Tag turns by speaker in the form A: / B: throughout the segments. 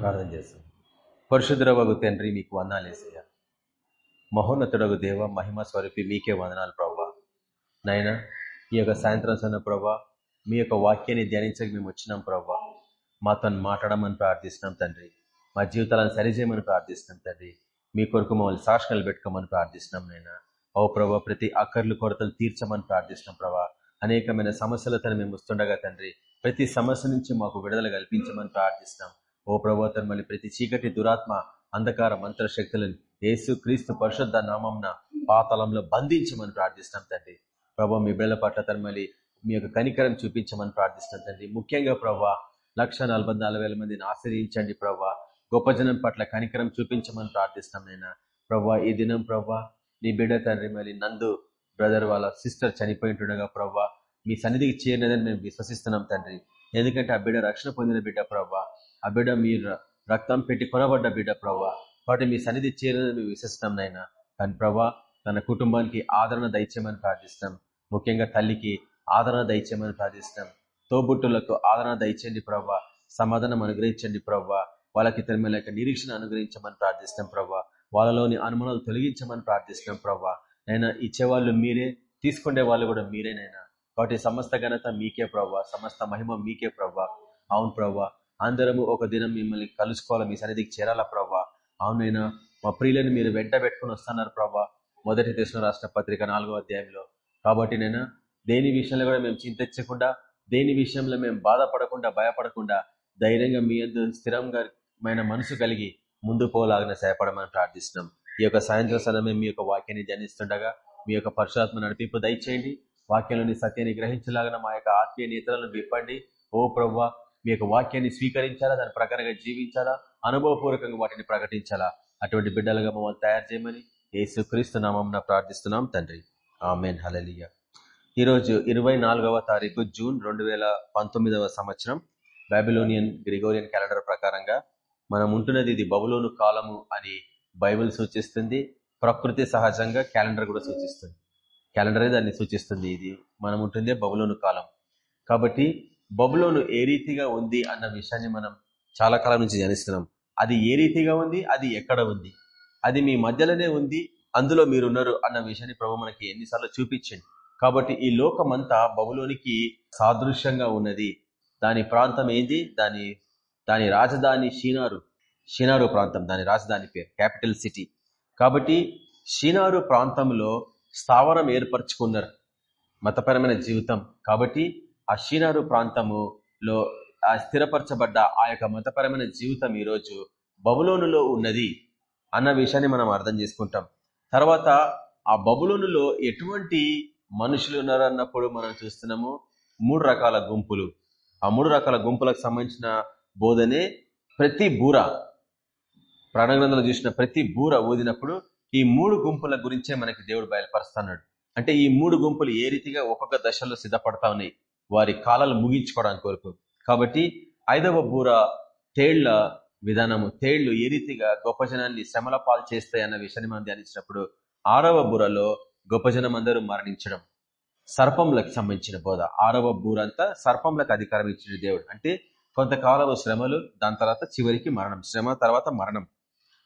A: ప్రార్థన చేస్తాం. పరిశుద్ధరవగు తండ్రి మీకు వందాలేసయ్యా మహోన్నతుడగు దేవ మహిమ స్వరూపి మీకే వందనాలు ప్రభా నైనా ఈ యొక్క సాయంత్రం సన్న ప్రభా మీ యొక్క వాక్యాన్ని ధ్యానించక మేము వచ్చినాం ప్రభా మాతో మాట్లాడమని ప్రార్థిస్తున్నాం తండ్రి. మా జీవితాలను సరిచేయమని ప్రార్థిస్తున్నాం తండ్రి. మీ కొరకు మమ్మల్ని సాక్షణలు పెట్టుకోమని ప్రార్థిస్తున్నాం నైనా ఓ ప్రభా ప్రతి అక్కర్లు కొరతలు తీర్చమని ప్రార్థిస్తున్నాం ప్రభా అనేకమైన సమస్యలతో మేము వస్తుండగా తండ్రి ప్రతి సమస్య నుంచి మాకు విడుదల కల్పించమని ప్రార్థిస్తున్నాం. ఓ ప్రభోతర్ మళ్ళీ ప్రతి చీకటి దురాత్మ అంధకార మంత్ర శక్తులను యేసు క్రీస్తు పరిశుద్ధ నామంన పాతలంలో బంధించమని ప్రార్థిస్తున్నాం తండ్రి. ప్రభా మీ బిడ్డల పట్ల తనమల్లి మీ యొక్క కనికరం చూపించమని ప్రార్థిస్తున్నాం తండ్రి. ముఖ్యంగా ప్రభా లక్ష మందిని ఆశ్రయించండి ప్రభా. గొప్ప జనం పట్ల కనికరం చూపించమని ప్రార్థిస్తున్నాం నేను ప్రభా ఈ దినం ప్రభా నీ బిడ్డ తండ్రి మళ్ళీ నందు బ్రదర్ వాళ్ళ సిస్టర్ చనిపోయింటుండగా ప్రభా మీ సన్నిధికి చేరినదని మేము విశ్వసిస్తున్నాం తండ్రి. ఎందుకంటే ఆ బిడ్డ రక్షణ పొందిన బిడ్డ ప్రభా. ఆ బిడ్డ మీ రక్తం పెట్టి కొనబడ్డ బిడ్డ ప్రభా కాబట్టి మీ సన్నిధి చేరినదని మేము విశ్వసిస్తున్నాం నాయన. కానీ ప్రభా తన కుటుంబానికి ఆదరణ దయచేయమని ప్రార్థిస్తాం. ముఖ్యంగా తల్లికి ఆదరణ దయచేయమని ప్రార్థిస్తాం. తోబుట్టులకు ఆదరణ దయచేయండి ప్రభా సమాధానం అనుగ్రహించండి ప్రభా వాళ్ళకి తన యొక్క నిరీక్షణ అనుగ్రహించమని ప్రార్థిస్తాం ప్రభా వాళ్ళలోని అనుమానాలు తొలగించమని ప్రార్థిస్తాం ప్రభా నైనా ఇచ్చేవాళ్ళు మీరే తీసుకునే వాళ్ళు కూడా మీరేనైనా కాబట్టి సమస్త ఘనత మీకే ప్రభా సమస్త మహిమ మీకే ప్రభా అవును ప్రభా అందరము ఒక దినం మిమ్మల్ని కలుసుకోవాలి మీ సన్నిధికి చేరాలా ప్రభా అవునైనా మా ప్రియులను మీరు వెంట పెట్టుకుని వస్తున్నారు ప్రభా మొదటి దేశం రాష్ట్ర పత్రిక నాలుగో అధ్యాయంలో. కాబట్టి నేను దేని విషయంలో కూడా మేము చింతించకుండా దేని విషయంలో మేము బాధపడకుండా భయపడకుండా ధైర్యంగా మీ అందు స్థిరంగా మనసు కలిగి ముందు పోలాగిన సేపడమని ప్రార్థిస్తున్నాం. ఈ యొక్క సాయంత్రం సమయం మీ యొక్క వాక్యాన్ని ధ్యానిస్తుండగా మీ యొక్క పరుషాత్మ నడిపింపు దయచేయండి. వాక్యంలోని సత్యాన్ని గ్రహించలాగిన మా యొక్క ఆత్మీయ నేతలను విప్పండి. ఓ ప్రవ్వా మీ యొక్క వాక్యాన్ని స్వీకరించాలా? దాని ప్రకారంగా జీవించాలా? అనుభవపూర్వకంగా వాటిని ప్రకటించాలా? అటువంటి బిడ్డలుగా మమ్మల్ని తయారు చేయమని యేసు క్రీస్తు నామం ప్రార్థిస్తున్నాం తండ్రి. ఆమెన్. హలలియ ఈరోజు ఇరవై నాలుగవ తారీఖు జూన్ రెండు వేల పంతొమ్మిదవ సంవత్సరం బాబిలోనియన్ గ్రిగోరియన్ క్యాలెండర్ ప్రకారంగా మనం ఉంటున్నది ఇది బబులోను కాలము అని బైబిల్ సూచిస్తుంది. ప్రకృతి సహజంగా క్యాలెండర్ కూడా సూచిస్తుంది. క్యాలెండరే దాన్ని సూచిస్తుంది. ఇది మనం ఉంటుందే బబులోను కాలం. కాబట్టి బబులోను ఏ రీతిగా ఉంది అన్న విషయాన్ని మనం చాలా కాలం నుంచి ధ్యానిస్తున్నాం. అది ఏ రీతిగా ఉంది? అది ఎక్కడ ఉంది? అది మీ మధ్యలోనే ఉంది అందులో మీరున్నారు అన్న విషయాన్ని ప్రభు మనకి ఎన్నిసార్లు చూపించండి. కాబట్టి ఈ లోకమంతా బబులోనికి సాదృశ్యంగా ఉన్నది. దాని ప్రాంతం ఏంది? దాని దాని రాజధాని షీనారు. షీనారు ప్రాంతం దాని రాజధాని పేరు క్యాపిటల్ సిటీ. కాబట్టి షీనారు ప్రాంతంలో స్థావరం ఏర్పరచుకున్నారు. మతపరమైన జీవితం. కాబట్టి ఆ షీనారు ప్రాంతములో ఆ స్థిరపరచబడ్డ ఆ యొక్క మతపరమైన జీవితం ఈరోజు బబులోనులో ఉన్నది అన్న విషయాన్ని మనం అర్థం చేసుకుంటాం. తర్వాత ఆ బబులోనులో ఎటువంటి మనుషులు ఉన్నారన్నప్పుడు మనం చూస్తున్నాము మూడు రకాల గుంపులు. ఆ మూడు రకాల గుంపులకు సంబంధించిన బోధనే ప్రతి బూర ప్రాణగ్రంథంలో చూసిన ప్రతి బూర ఊదినప్పుడు ఈ మూడు గుంపుల గురించే మనకి దేవుడు బయలుపరుస్తున్నాడు. అంటే ఈ మూడు గుంపులు ఏ రీతిగా ఒక్కొక్క దశలో సిద్ధపడతా ఉన్నాయి? వారి కాలాలు ముగించుకోవడానికి కొరకు. కాబట్టి ఐదవ బూర తేళ్ళ విధానము. తేళ్ళు ఏ రీతిగా గొప్ప జనాన్ని శ్రమల పాలు చేస్తాయన్న విషయాన్ని మనం ధ్యానించినప్పుడు ఆరవ బూరలో గొప్ప జనం అందరూ మరణించడం. సర్పంలకు సంబంధించిన బోధ. ఆరవ బూర అంతా సర్పంలకు అధికారం ఇచ్చిన దేవుడు. అంటే కొంతకాలం శ్రమలు దాని తర్వాత చివరికి మరణం. శ్రమ తర్వాత మరణం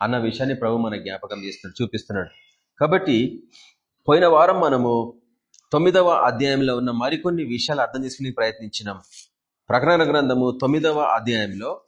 A: అన్న విషయాన్ని ప్రభు మన జ్ఞాపకం చేస్తున్నాడు చూపిస్తున్నాడు. కాబట్టి పోయిన వారం మనము తొమ్మిదవ అధ్యాయంలో ఉన్న మరికొన్ని విషయాలు అర్థం చేసుకునే ప్రయత్నించినాం. ప్రకటన గ్రంథము తొమ్మిదవ అధ్యాయంలో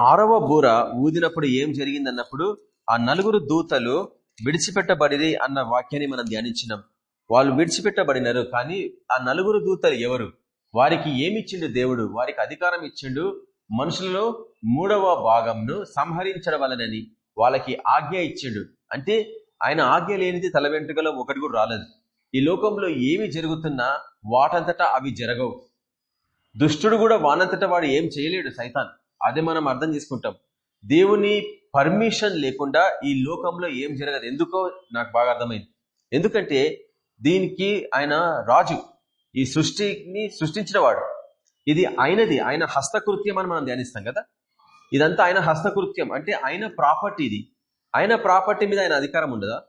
A: ఆరవ బూర ఊదినప్పుడు ఏం జరిగిందన్నప్పుడు ఆ నలుగురు దూతలు విడిచిపెట్టబడిరి అన్న వాక్యాన్ని మనం ధ్యానించినాం. వాళ్ళు విడిచిపెట్టబడినారు కానీ ఆ నలుగురు దూతలు ఎవరు? వారికి ఏమిచ్చిండు దేవుడు? వారికి అధికారం ఇచ్చిండు మనుషులలో మూడవ భాగంను సంహరించడం వలనని వాళ్ళకి ఆజ్ఞ ఇచ్చిండు. అంటే ఆయన ఆజ్ఞ లేనిది తల వెంట్రుకలో ఒకటి కూడా రాలేదు. ఈ లోకంలో ఏమి జరుగుతున్నా వాటంతటా అవి జరగవు. దుష్టుడు కూడా వానంతటా వాడు ఏం చేయలేడు సైతాన్. అదే మనం అర్థం చేసుకుంటాం. దేవుని పర్మిషన్ లేకుండా ఈ లోకంలో ఏం జరగదు. ఎందుకో నాకు బాగా అర్థమైంది. ఎందుకంటే దీనికి ఆయన రాజు. ఈ సృష్టిని సృష్టించిన వాడు ఇది ఆయనది. ఆయన హస్తకృత్యం అని మనం ధ్యానిస్తాం కదా. ఇదంతా ఆయన హస్తకృత్యం. అంటే ఆయన ప్రాపర్టీ ఇది ఆయన ప్రాపర్టీ మీద ఆయన అధికారం ఉండదా?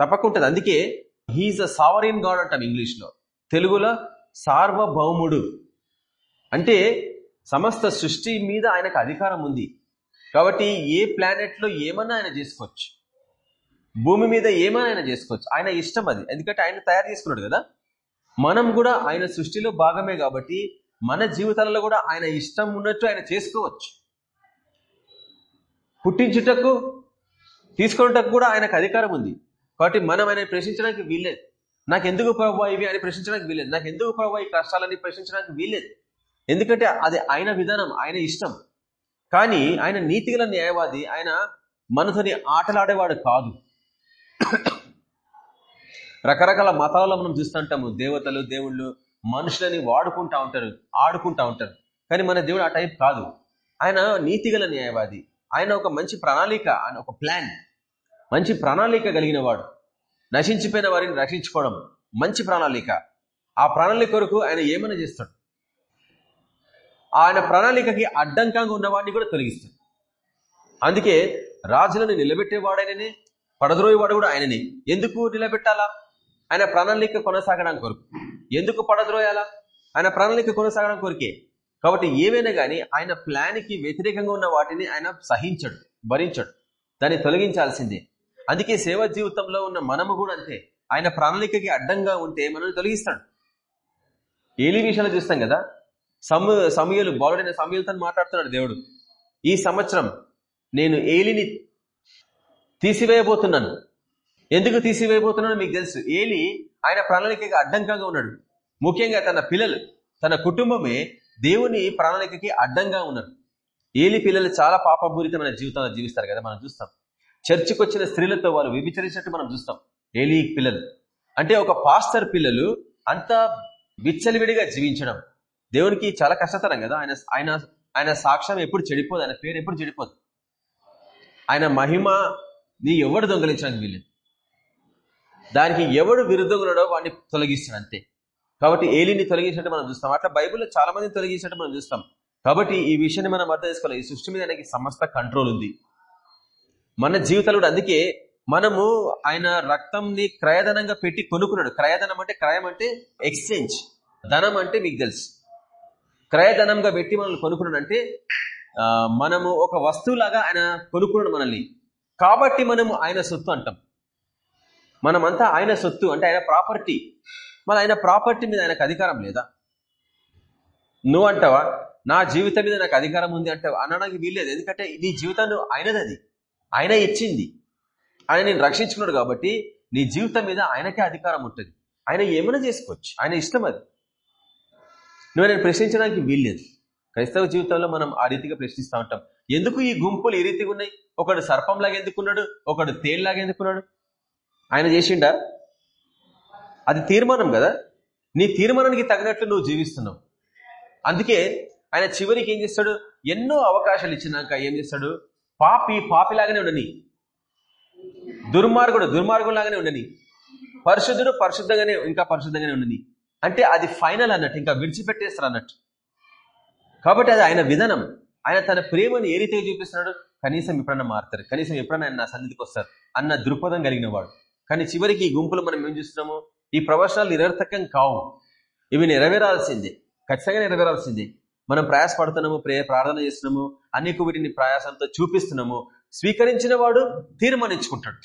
A: తప్పకుంటుంది. అందుకే హీఈస్ అ సావరీన్ గాడ్ అంటాం ఇంగ్లీష్లో. తెలుగులో సార్వభౌముడు. అంటే సమస్త సృష్టి మీద ఆయనకు అధికారం ఉంది. కాబట్టి ఏ ప్లానెట్లో ఏమన్నా ఆయన చేసుకోవచ్చు. భూమి మీద ఏమైనా ఆయన చేసుకోవచ్చు. ఆయన ఇష్టం అది. ఎందుకంటే ఆయన తయారు చేసుకున్నాడు కదా. మనం కూడా ఆయన సృష్టిలో భాగమే కాబట్టి మన జీవితాలలో కూడా ఆయన ఇష్టం ఉన్నట్టు ఆయన చేసుకోవచ్చు. పుట్టించుటకు తీసుకున్నటకు కూడా ఆయనకు అధికారం ఉంది. కాబట్టి మనం ఆయన ప్రశ్నించడానికి వీల్లేదు. నాకు ఎందుకు ప్రభావ ఇవి అని ప్రశ్నించడానికి వీల్లేదు. నాకు ఎందుకు ప్రభావ ఈ కష్టాలని ప్రశ్నించడానికి వీల్లేదు. ఎందుకంటే అది ఆయన విధానం ఆయన ఇష్టం. కానీ ఆయన నీతిగల న్యాయవాది ఆయన మనసుని ఆటలాడేవాడు కాదు. రకరకాల మతాలలో మనం చూస్తుంటాము. దేవతలు దేవుళ్ళు మనుషులని వాడుకుంటా ఉంటారు ఆడుకుంటా ఉంటారు. కానీ మన దేవుడు ఆ టైప్ కాదు. ఆయన నీతిగల న్యాయవాది. ఆయన ఒక మంచి ప్రణాళిక ఆయన ఒక ప్లాన్. మంచి ప్రణాళిక కలిగిన వాడు నశించిపోయిన వారిని రక్షించుకోవడం మంచి ప్రణాళిక. ఆ ప్రణాళిక కొరకు ఆయన ఏమైనా చేస్తాడు? ఆయన ప్రణాళికకి అడ్డంకంగా ఉన్నవాడిని కూడా తొలగిస్తాడు. అందుకే రాజులను నిలబెట్టేవాడైననే పడద్రోయేవాడు కూడా ఆయనని. ఎందుకు నిలబెట్టాలా? ఆయన ప్రణాళిక కొనసాగడం కొరకు. ఎందుకు పడద్రోయాలా? ఆయన ప్రణాళిక కొనసాగడం కొరికే. కాబట్టి ఏమైనా కానీ ఆయన ప్లాన్కి వ్యతిరేకంగా ఉన్న వాటిని ఆయన సహించడు భరించడు. దాన్ని తొలగించాల్సిందే. అందుకే సేవ జీవితంలో ఉన్న మనము కూడా అంతే. ఆయన ప్రణాళికకి అడ్డంగా ఉంటే మనల్ని తొలగిస్తాడు. ఏలి విషయాలు చూస్తాం కదా సము సమయలు బాలుడైన సమయలతో మాట్లాడుతున్నాడు దేవుడు. ఈ సంవత్సరం నేను ఏలిని తీసివేయబోతున్నాను. ఎందుకు తీసివేయబోతున్నాను మీకు తెలుసు. ఏలి ఆయన ప్రణాళికకి అడ్డంకంగా ఉన్నాడు. ముఖ్యంగా తన పిల్లలు తన కుటుంబమే దేవుని ప్రణాళికకి అడ్డంగా ఉన్నారు. ఏలి పిల్లలు చాలా పాపపూరితమైన జీవితంలో జీవిస్తారు కదా మనం చూస్తాం. చర్చికి వచ్చిన స్త్రీలతో వాళ్ళు విభిచరించినట్టు మనం చూస్తాం. ఏలీ పిల్లలు. అంటే ఒక పాస్టర్ పిల్లలు అంత విచ్చలివిడిగా జీవించడం. దేవునికి చాలా కష్టతరం కదా. ఆయన ఆయన ఆయన సాక్ష్యం ఎప్పుడు చెడిపోదు. ఆయన పేరు ఎప్పుడు చెడిపోదు. ఆయన మహిమ నీ ఎవడు దొంగలించడానికి వీళ్ళు దానికి ఎవడు విరుద్ధంగా వాడిని తొలగిస్తాడు అంతే. కాబట్టి ఏలిని తొలగించినట్టు మనం చూస్తాం. అట్లా బైబిల్లో చాలా మందిని తొలగించినట్టు మనం చూస్తాం. కాబట్టి ఈ విషయాన్ని మనం అర్థం చేసుకోవాలి. ఈ సృష్టి మీద ఆయనకి సమస్త కంట్రోల్ ఉంది. మన జీవితాలు కూడా అందుకే మనము ఆయన రక్తంని క్రయధనంగా పెట్టి కొనుక్కున్నాడు. క్రయధనం అంటే క్రయం అంటే ఎక్స్చేంజ్ ధనం అంటే మీకు తెలుసు. క్రయధనంగా పెట్టి మనల్ని కొనుక్కున్నాడు అంటే మనము ఒక వస్తువులాగా ఆయన కొనుక్కున్నాడు మనల్ని. కాబట్టి మనము ఆయన సొత్తు అంటాం. మనమంతా ఆయన సొత్తు అంటే ఆయన ప్రాపర్టీ మరి ఆయన ప్రాపర్టీ మీద ఆయనకు అధికారం లేదా? నువ్వు అంటావా? నా జీవితం మీద నాకు అధికారం ఉంది అంటే అనడానికి వీల్లేదు. ఎందుకంటే నీ జీవితాన్ని ఆయనది అది. ఆయన ఇచ్చింది. ఆయన నేను రక్షించుకున్నాడు కాబట్టి నీ జీవితం మీద ఆయనకే అధికారం ఉంటుంది. ఆయన ఏమైనా చేసుకోవచ్చు. ఆయన ఇష్టం అది. నువ్వు నేను ప్రశ్నించడానికి వీల్లేదు. క్రైస్తవ జీవితంలో మనం ఆ రీతిగా ప్రశ్నిస్తూ ఉంటాం. ఎందుకు ఈ గుంపులు ఈ రీతిగా ఉన్నాయి? ఒకడు సర్పంలాగా ఎందుకున్నాడు? ఒకడు తేళ్ళాగా ఎందుకున్నాడు? ఆయన చేసిండా? అది తీర్మానం కదా. నీ తీర్మానానికి తగినట్లు నువ్వు జీవిస్తున్నావు. అందుకే ఆయన చివరికి ఏం చేస్తాడు? ఎన్నో అవకాశాలు ఇచ్చినాక ఏం చేస్తాడు? పాపి పాపిలాగానే ఉండని. దుర్మార్గుడు దుర్మార్గులాగానే ఉండని. పరిశుద్ధుడు పరిశుద్ధంగానే ఇంకా పరిశుద్ధంగానే ఉండని. అంటే అది ఫైనల్ అన్నట్టు ఇంకా విడిచిపెట్టేస్తారు అన్నట్టు. కాబట్టి అది ఆయన విధానం. ఆయన తన ప్రేమను ఏ రీతిగా చూపిస్తున్నాడు? కనీసం ఎప్పుడన్నా మారుతారు. కనీసం ఎప్పుడన్నా ఆయన నా సన్నిధికి వస్తారు అన్న దృక్పథం కలిగిన వాడు. కానీ చివరికి ఈ గుంపులు మనం ఏం చూస్తున్నాము? ఈ ప్రవచనాలు నిరర్థకం కావు. ఇవి నెరవేరాల్సిందే. ఖచ్చితంగా నెరవేరాల్సిందే. మనం ప్రయాసపడుతున్నాము ప్రే ప్రార్థన చేస్తున్నాము అనేక వీటిని ప్రయాసంతో చూపిస్తున్నాము. స్వీకరించిన వాడు తీర్మానించుకుంటాడు.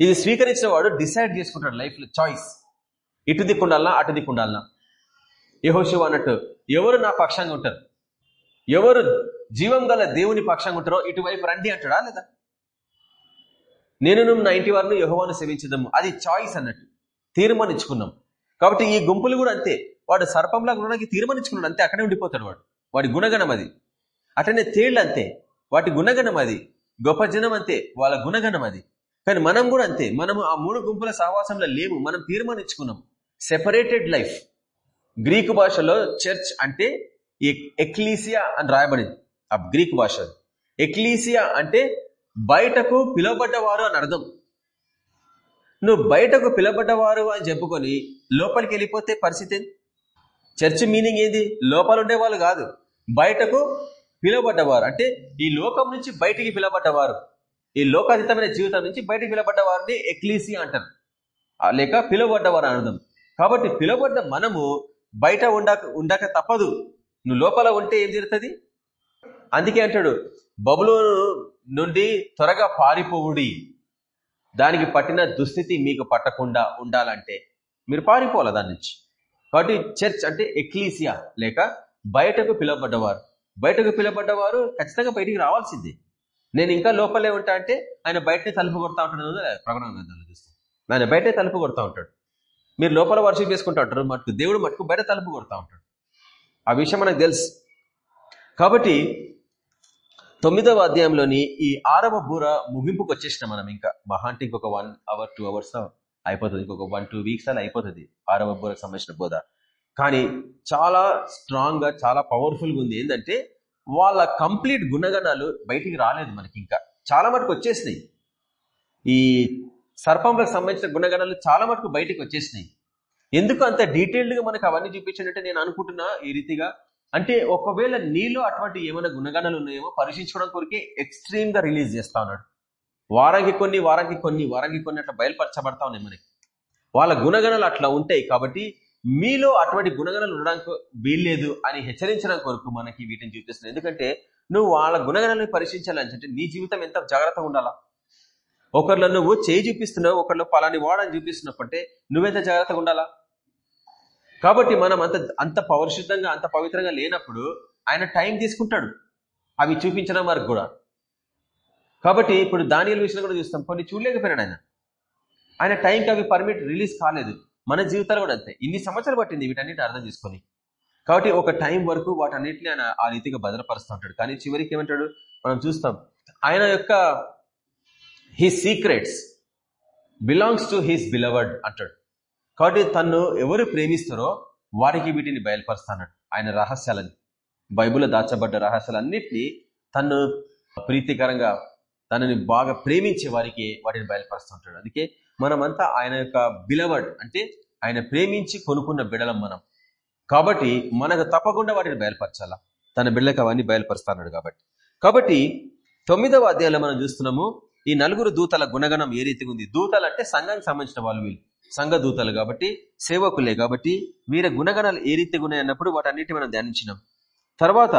A: ఇది స్వీకరించిన వాడు డిసైడ్ చేసుకుంటాడు లైఫ్లో చాయిస్. ఇటు దిక్కుండాలనా అటు దిక్కుండాలనా యహోశివ అన్నట్టు ఎవరు నా పక్షంగా ఉంటారు? ఎవరు జీవం గల దేవుని పక్షంగా ఉంటారో ఇటువైపు రండి అంటాడా లేదా? నేను నా ఇంటి వారిని యహోవాను సేవించదము. అది చాయిస్ అన్నట్టు. తీర్మానించుకున్నాం. కాబట్టి ఈ గుంపులు కూడా అంతే. వాడు సర్పంలా గుణానికి తీర్మానించుకున్నాడు. అంతే అక్కడే ఉండిపోతాడు వాడు. వాడి గుణగణం అది. అట్లనే తేళ్ళు అంతే. వాటి గుణగణం అది. గొప్ప జనం అంతే. వాళ్ళ గుణగణం అది. కానీ మనం కూడా అంతే. మనము ఆ మూడు గుంపుల సహవాసంలో లేము. మనం తీర్మానించుకున్నాం. సెపరేటెడ్ లైఫ్ గ్రీకు భాషలో చర్చ్ అంటే ఎక్లీసియా అని రాయబడింది. ఆ గ్రీక్ భాష ఎక్లీసియా అంటే బయటకు పిలువబడ్డవారు అని అర్థం. నువ్వు బయటకు పిలువబడ్డవారు అని చెప్పుకొని లోపలికి వెళ్ళిపోతే పరిస్థితి చర్చ్ మీనింగ్ ఏంది? లోపల ఉండేవాళ్ళు కాదు. బయటకు పిలువబడ్డవారు. అంటే ఈ లోకం నుంచి బయటికి పిలవబడ్డవారు. ఈ లోకాతీతమైన జీవితం నుంచి బయటికి పిలవబడ్డవారిని ఎక్లీసి అంటారు. లేక పిలువబడ్డవారు అర్థం. కాబట్టి పిలువబడ్డ మనము బయట ఉండక ఉండక తప్పదు. నువ్వు లోపల ఉంటే ఏం జరుగుతుంది? అందుకే అంటాడు బబులు నుండి త్వరగా పారిపోవుడి. దానికి పట్టిన దుస్థితి మీకు పట్టకుండా ఉండాలంటే మీరు పారిపోవాలి దాని నుంచి? కాబట్టి చర్చ్ అంటే ఎక్లీసియా లేక బయటకు పిలువబడ్డవారు. బయటకు పిలువబడ్డవారు ఖచ్చితంగా బయటికి రావాల్సిందే. నేను ఇంకా లోపలే ఉంటా అంటే ఆయన బయటనే తలుపు కొడతా ఉంటాడు ప్రకటన గ్రంథాలు చూస్తాం. ఆయన బయటే తలుపు కొడతా ఉంటాడు. మీరు లోపల వర్షం చేసుకుంటా ఉంటారు మటుకు దేవుడు మటుకు బయట తలుపు కొడతా ఉంటాడు. ఆ విషయం మనకు తెలుసు. కాబట్టి తొమ్మిదవ అధ్యాయంలోని ఈ ఆరవ బూర ముగింపుకు వచ్చేసిన మనం ఇంకా. మహా అంటే ఇంకొక వన్ అవర్ టూ అవర్స్ అయిపోతుంది. ఇంకొక వన్ టూ వీక్స్ అలా అయిపోతుంది. ఆరవ బోరకు సంబంధించిన బోధ. కానీ చాలా స్ట్రాంగ్గా చాలా పవర్ఫుల్గా ఉంది. ఏంటంటే వాళ్ళ కంప్లీట్ గుణగణాలు బయటికి రాలేదు మనకి ఇంకా. చాలా మటుకు వచ్చేసినాయి. ఈ సర్పంలకు సంబంధించిన గుణగణాలు చాలా మటుకు బయటికి వచ్చేసినాయి. ఎందుకు అంత డీటెయిల్డ్గా మనకు అవన్నీ చూపించినట్టే నేను అనుకుంటున్నా ఈ రీతిగా. అంటే ఒకవేళ నీలో అటువంటి ఏమైనా గుణగణాలు ఉన్నాయేమో పరీక్షించుకోవడం కొరికే ఎక్స్ట్రీమ్గా రిలీజ్ చేస్తా ఉన్నాడు. వారానికి కొన్ని వారానికి కొన్ని వారానికి కొన్ని అట్లా బయలుపరచబడతా ఉన్నాయి మనకి వాళ్ళ గుణగణాలు అట్లా ఉంటాయి కాబట్టి మీలో అటువంటి గుణగణాలు ఉండడానికి వీల్లేదు అని హెచ్చరించడం కొరకు మనకి వీటిని చూపిస్తుంది ఎందుకంటే నువ్వు వాళ్ళ గుణగణాలను పరీక్షించాలని నీ జీవితం ఎంత జాగ్రత్తగా ఉండాలా? ఒకరిలో నువ్వు చేయి చూపిస్తున్నావు ఒకరిలో పలాని వాడని చూపిస్తున్నప్పుడే నువ్వెంత జాగ్రత్తగా ఉండాలా? కాబట్టి మనం అంత అంత పౌరుషితంగా అంత పవిత్రంగా లేనప్పుడు ఆయన టైం తీసుకుంటాడు. అవి చూపించడం వరకు కూడా. కాబట్టి ఇప్పుడు దానియల విషయంలో కూడా చూస్తాం. కొన్ని చూడలేకపోయినాడు ఆయన. ఆయన టైంకి అవి పర్మిట్ రిలీజ్ కాలేదు. మన జీవితాలు కూడా అంతే. ఇన్ని సంవత్సరాలు పట్టింది వీటన్నిటి అర్థం చేసుకొని. కాబట్టి ఒక టైం వరకు వాటన్నిటిని ఆయన ఆ రీతిగా భద్రపరుస్తూ ఉంటాడు. కానీ చివరికి ఏమంటాడు? మనం చూస్తాం. ఆయన యొక్క his secrets belongs to his beloved అంటాడు. కాబట్టి తను ఎవరు ప్రేమిస్తారో వారికి వీటిని బయలుపరుస్తాడు ఆయన రహస్యాలని బైబుల్ దాచబడ్డ రహస్యాలన్నింటినీ తను ప్రీతికరంగా తనని బాగా ప్రేమించే వారికి వాటిని బయలుపరుస్తుంటాడు. అందుకే మనమంతా ఆయన యొక్క బిలవడ్ అంటే ఆయన ప్రేమించి కొనుక్కున్న బిడలం మనం. కాబట్టి మనకు తప్పకుండా వాటిని బయలుపరచాలా? తన బిడ్డలకు అవన్నీ బయలుపరుస్తాడు కాబట్టి. కాబట్టి తొమ్మిదవ అధ్యాయంలో మనం చూస్తున్నాము ఈ నలుగురు దూతల గుణగణం ఏ రీతిగా ఉంది? దూతలు అంటే సంఘానికి సంబంధించిన వాళ్ళు వీళ్ళు. సంఘ దూతలు కాబట్టి సేవకులే కాబట్టి వీరి గుణగణాలు ఏ రీతిగా ఉన్నాయన్నప్పుడు వాటన్నిటి మనం ధ్యానించినాం. తర్వాత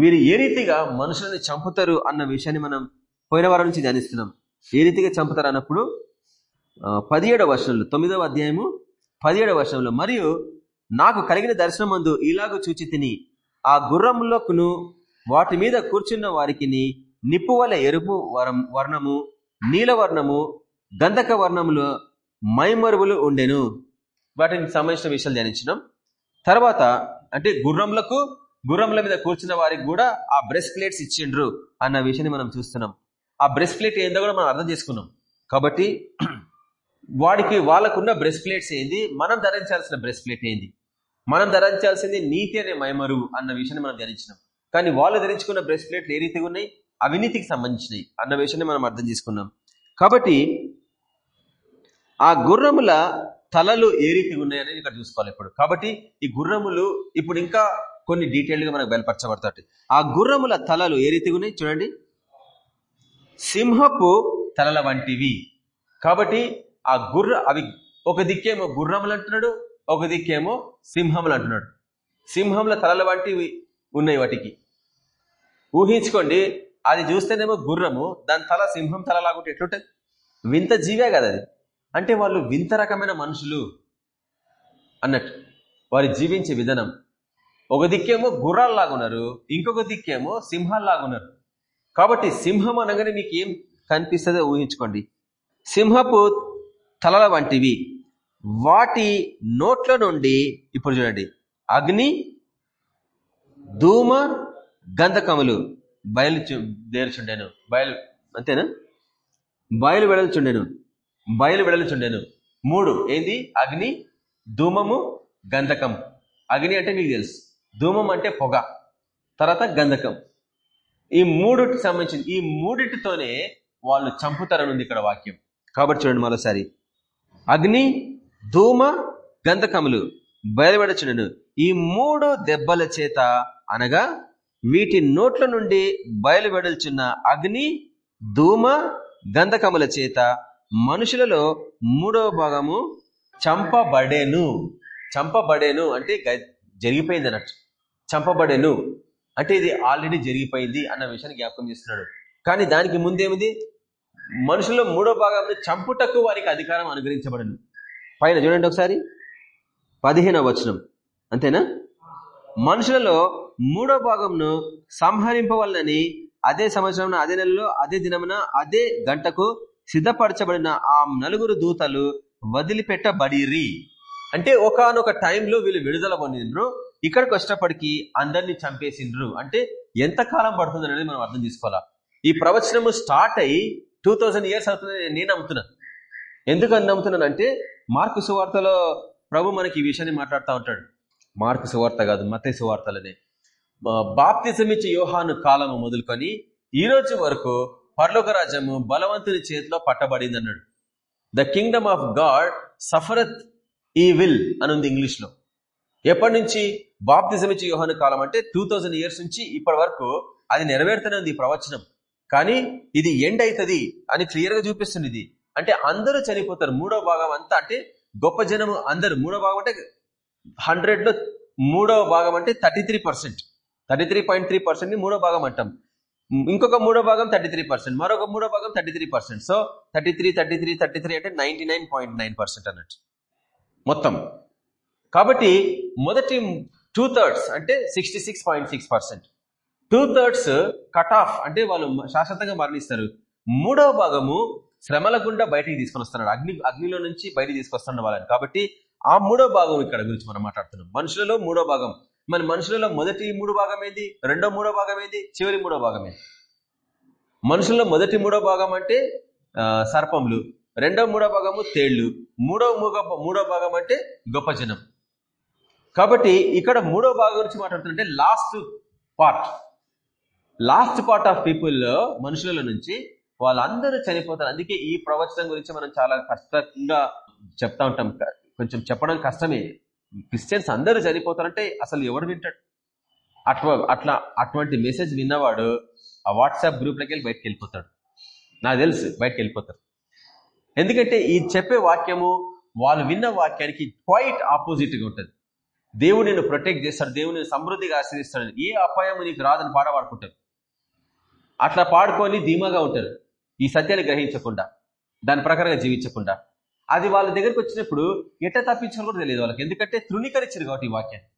A: వీరు ఏ రీతిగా మనుషులని చంపుతారు అన్న విషయాన్ని మనం పోయిన వారం నుంచి ధ్యానిస్తున్నాం. ఏ రీతిగా చంపుతారు అన్నప్పుడు పదిహేడవ వర్షంలో తొమ్మిదవ అధ్యాయము పదిహేడవ వర్షంలో మరియు నాకు కలిగిన దర్శనం మందు ఇలాగ చూచి తిని ఆ గుర్రములకును వాటి మీద కూర్చున్న వారికి నిప్పు వల్ల ఎరుపు వరం వర్ణము నీలవర్ణము గంధక వర్ణములు మైమరువులు ఉండెను. వాటికి సంబంధించిన విషయాలు ధ్యానించినాం. తర్వాత అంటే గుర్రములకు గుర్రముల మీద కూర్చున్న వారికి కూడా ఆ బ్రెస్ట్ ప్లేట్స్ ఇచ్చిండ్రు అన్న విషయాన్ని మనం చూస్తున్నాం. ఆ బ్రెస్ట్ ప్లేట్ ఏందో కూడా మనం అర్థం చేసుకున్నాం. కాబట్టి వాడికి వాళ్ళకున్న బ్రెస్ట్ ప్లేట్స్ ఏంది? మనం ధరించాల్సిన బ్రెస్ట్ ప్లేట్ ఏంది? మనం ధరించాల్సింది నీతి అనే మైమరు అన్న విషయాన్ని మనం ధరించినాం కానీ వాళ్ళు ధరించుకున్న బ్రెస్ట్ ప్లేట్లు ఏ రీతిగా ఉన్నాయి? అవినీతికి సంబంధించినవి అన్న విషయాన్ని మనం అర్థం చేసుకున్నాం. కాబట్టి ఆ గుర్రముల తలలు ఏ రీతిగా ఉన్నాయని ఇక్కడ చూసుకోవాలి ఇప్పుడు. కాబట్టి ఈ గుర్రములు ఇప్పుడు ఇంకా కొన్ని డీటెయిల్గా మనకు బయలుపరచబడతాయి. ఆ గుర్రముల తలలు ఏ రీతిగా ఉన్నాయి చూడండి. సింహపు తలల వంటివి. కాబట్టి ఆ గుర్ర అవి ఒక దిక్కేమో గుర్రములు అంటున్నాడు ఒక దిక్కేమో సింహములు అంటున్నాడు. సింహముల తలల వంటివి ఉన్నాయి వాటికి. ఊహించుకోండి అది చూస్తేనేమో గుర్రము దాని తల సింహం తల లాగుంటే ఎట్లుంటది? వింత జీవే కదా అది. అంటే వాళ్ళు వింత రకమైన మనుషులు అన్నట్టు. వారి జీవించే విధానం. ఒక దిక్కేమో గుర్రాల్లాగున్నారు ఇంకొక దిక్కేమో సింహాల్లాగున్నారు. కాబట్టి సింహం అనగానే మీకు ఏం కనిపిస్తుందో ఊహించుకోండి. సింహపు తలల వంటివి. వాటి నోట్ల నుండి ఇప్పుడు చూడండి అగ్ని ధూమ గంధకములు బయలు దేరుచుండెను బయలు అంతేనా? బయలు వెడల్చుండెను. బయలు వెడల్చుండెను. మూడు. ఏంది? అగ్ని ధూమము గంధకం అగ్ని అంటే మీకు తెలుసు. ధూమం అంటే పొగ తర్వాత గంధకం. ఈ మూడుకి సంబంధించిన ఈ మూడిటితోనే వాళ్ళు చంపుతారని ఉంది ఇక్కడ వాక్యం. కాబట్టి చూడండి మరోసారి. అగ్ని ధూమ గంధకములు బయలువెడచుండెను ఈ మూడు దెబ్బల చేత అనగా వీటి నోట్ల నుండి బయలువెడల్చున్న అగ్ని ధూమ గంధకముల చేత మనుషులలో మూడవ భాగము చంపబడేను. చంపబడేను అంటే జరిగిపోయింది అన్నట్టు. చంపబడేను. అంటే ఇది ఆల్రెడీ జరిగిపోయింది అన్న విషయాన్ని జ్ఞాపకం చేస్తున్నాడు. కానీ దానికి ముందేమిది? మనుషుల్లో మూడో భాగంలో చంపుటకు వారికి అధికారం అనుగ్రహించబడను. పైన చూడండి ఒకసారి. పదిహేనవ వచనం. అంతేనా? మనుషులలో మూడో భాగంను సంహరింపవలనని అదే సంవత్సరం అదే నెలలో అదే దినమున అదే గంటకు సిద్ధపరచబడిన ఆ నలుగురు దూతలు వదిలిపెట్టబడిరి. అంటే ఒకనొక టైంలో వీళ్ళు విడుదల పొందిండ్రు. ఇక్కడికి వచ్చేటప్పటికి అందరినీ చంపేసిండ్రు. అంటే ఎంత కాలం పడుతుంది అనేది మనం అర్థం చేసుకోవాలా? ఈ ప్రవచనము స్టార్ట్ అయ్యి టూ ఇయర్స్ అవుతుంది నేను నమ్ముతున్నా. ఎందుకు అని నమ్ముతున్నాను అంటే మార్కు సువార్తలో ప్రభు మనకి ఈ విషయాన్ని మాట్లాడుతూ ఉంటాడు. మార్కు సువార్త కాదు మతే సువార్తలనే. బాప్తిజమిచ్చే యోహాను కాలము మొదలుకొని ఈ రోజు వరకు పర్లోక రాజ్యము బలవంతుని చేతిలో పట్టబడింది అన్నాడు the kingdom of God suffereth ఈ విల్ అని ఉంది ఇంగ్లీష్లో ఎప్పటి నుంచి బాప్తిజమిచ్చే యోహాను కాలం అంటే టూ ఇయర్స్ నుంచి ఇప్పటి వరకు అది నెరవేరుతూనే ఉంది ఈ ప్రవచనం. కానీ ఇది ఎండ్ అవుతుంది అని క్లియర్గా చూపిస్తుంది ఇది. అంటే అందరూ చనిపోతారు. మూడో భాగం అంతా అంటే గొప్ప జనము అందరు. మూడో భాగం అంటే హండ్రెడ్ మూడో మూడవ భాగం అంటే thirty three percent. Thirty three point three పర్సెంట్ని మూడో భాగం అంటాం. ఇంకొక మూడో భాగం థర్టీ త్రీ పర్సెంట్. మరొక మూడో భాగం thirty three percent. So thirty three thirty three thirty three అంటే ninety nine point nine percent అన్నట్టు. మొత్తం. కాబట్టి మొదటి టూ థర్డ్స్ అంటే sixty six point six percent two thirds cut off అంటే వాళ్ళు శాశ్వతంగా మరణిస్తారు. మూడవ భాగము శ్రమల గుండా బయటికి తీసుకొని వస్తున్నాడు అగ్ని అగ్నిలో నుంచి బయటికి తీసుకొస్తున్నాడు వాళ్ళని. కాబట్టి ఆ మూడో భాగం ఇక్కడ గురించి మనం మాట్లాడుతున్నాం. మనుషులలో మూడో భాగం. మరి మనుషులలో మొదటి మూడో భాగం ఏంది? రెండో మూడో భాగం ఏంది? చివరి మూడో భాగం ఏంది? మనుషుల్లో మొదటి మూడో భాగం అంటే సర్పములు. రెండో మూడో భాగము తేళ్ళు. మూడో మూడో భాగం అంటే గొప్ప జనం. కాబట్టి ఇక్కడ మూడో భాగం గురించి మాట్లాడుతుంటే last part last part of పీపుల్లో మనుషుల నుంచి వాళ్ళందరూ చనిపోతారు. అందుకే ఈ ప్రవచనం గురించి మనం చాలా కష్టంగా చెప్తా ఉంటాం. కొంచెం చెప్పడం కష్టమే. క్రిస్టియన్స్ అందరూ చనిపోతారంటే అసలు ఎవడు వింటాడు? అట్లా అట్లా అటువంటి మెసేజ్ విన్నవాడు ఆ వాట్సాప్ గ్రూప్లోకి వెళ్ళి బయటకు వెళ్ళిపోతాడు. నాకు తెలుసు బయటకు వెళ్ళిపోతారు ఎందుకంటే ఈ చెప్పే వాక్యము వాళ్ళు విన్న వాక్యానికి క్వైట్ ఆపోజిట్గా ఉంటుంది. దేవుడు నేను ప్రొటెక్ట్ చేస్తాడు దేవుడు సమృద్ధిగా ఆశ్రయిస్తాడు ఏ అపాయం నీకు రాదని పాడవాడుకుంటారు అట్లా పాడుకొని ధీమాగా ఉంటారు ఈ సత్యాన్ని గ్రహించకుండా దాని ప్రకారంగా జీవించకుండా. అది వాళ్ళ దగ్గరికి వచ్చినప్పుడు ఎట్ట తప్పించాలో కూడా తెలియదు వాళ్ళకి. ఎందుకంటే తృణీకరించారు కాబట్టి ఈ వాక్యాన్ని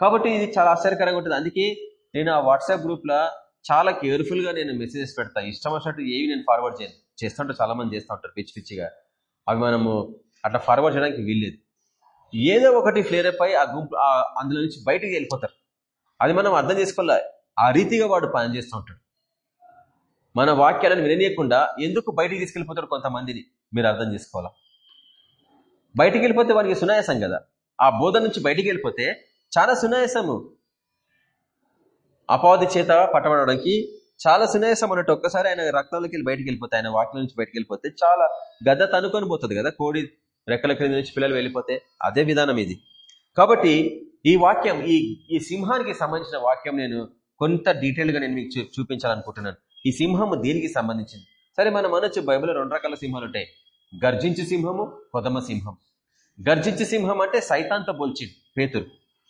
A: కాబట్టి ఇది చాలా ఆశ్చర్యకరంగా ఉంటుంది. అందుకే నేను ఆ వాట్సాప్ గ్రూప్లో చాలా కేర్ఫుల్గా నేను మెసేజెస్ పెడతా. ఇష్టం వచ్చినట్టు ఏవి నేను ఫార్వర్డ్ చేయను. చేస్తుంటే చాలా మంది చేస్తూ ఉంటారు పిచ్చి పిచ్చిగా. అవి మనము అట్లా ఫార్వర్డ్ చేయడానికి వీల్లేదు. ఏదో ఒకటి ఫ్లేర్ అయిపోయి ఆ గుంపు అందులో నుంచి బయటకు వెళ్ళిపోతారు. అది మనం అర్థం చేసుకోవాలి? ఆ రీతిగా వాడు పని చేస్తూ ఉంటాడు. మన వాక్యాలను విననీయకుండా ఎందుకు బయటికి తీసుకెళ్ళిపోతాడు కొంతమందిని? మీరు అర్థం చేసుకోవాలా? బయటికి వెళ్ళిపోతే వాడికి సునాయాసం కదా? ఆ బోధ నుంచి బయటికి వెళ్ళిపోతే చాలా సునాయాసము. అపవాది చేత పట్టబడడానికి చాలా సునాయాసం అన్నట్టు ఒక్కసారి ఆయన రక్తంలోకి వెళ్ళి బయటకు వెళ్ళిపోతే ఆయన వాక్యం నుంచి బయటకు వెళ్ళిపోతే చాలా గద్ద తనుకొని పోతుంది కదా కోడి రెక్కల క్రింద నుంచి పిల్లలు వెళ్ళిపోతే అదే విధానం ఇది. కాబట్టి ఈ వాక్యం ఈ ఈ సింహానికి సంబంధించిన వాక్యం నేను కొంత డీటెయిల్గా నేను మీకు చూపించాలనుకుంటున్నాను. ఈ సింహము దేనికి సంబంధించింది? సరే మనం అనొచ్చు బైబిల్లో రెండు రకాల సింహాలు ఉంటాయి. గర్జించు సింహము కొదమ సింహం. గర్జించు సింహం అంటే సైతాంతో పోల్చింది పేతురు.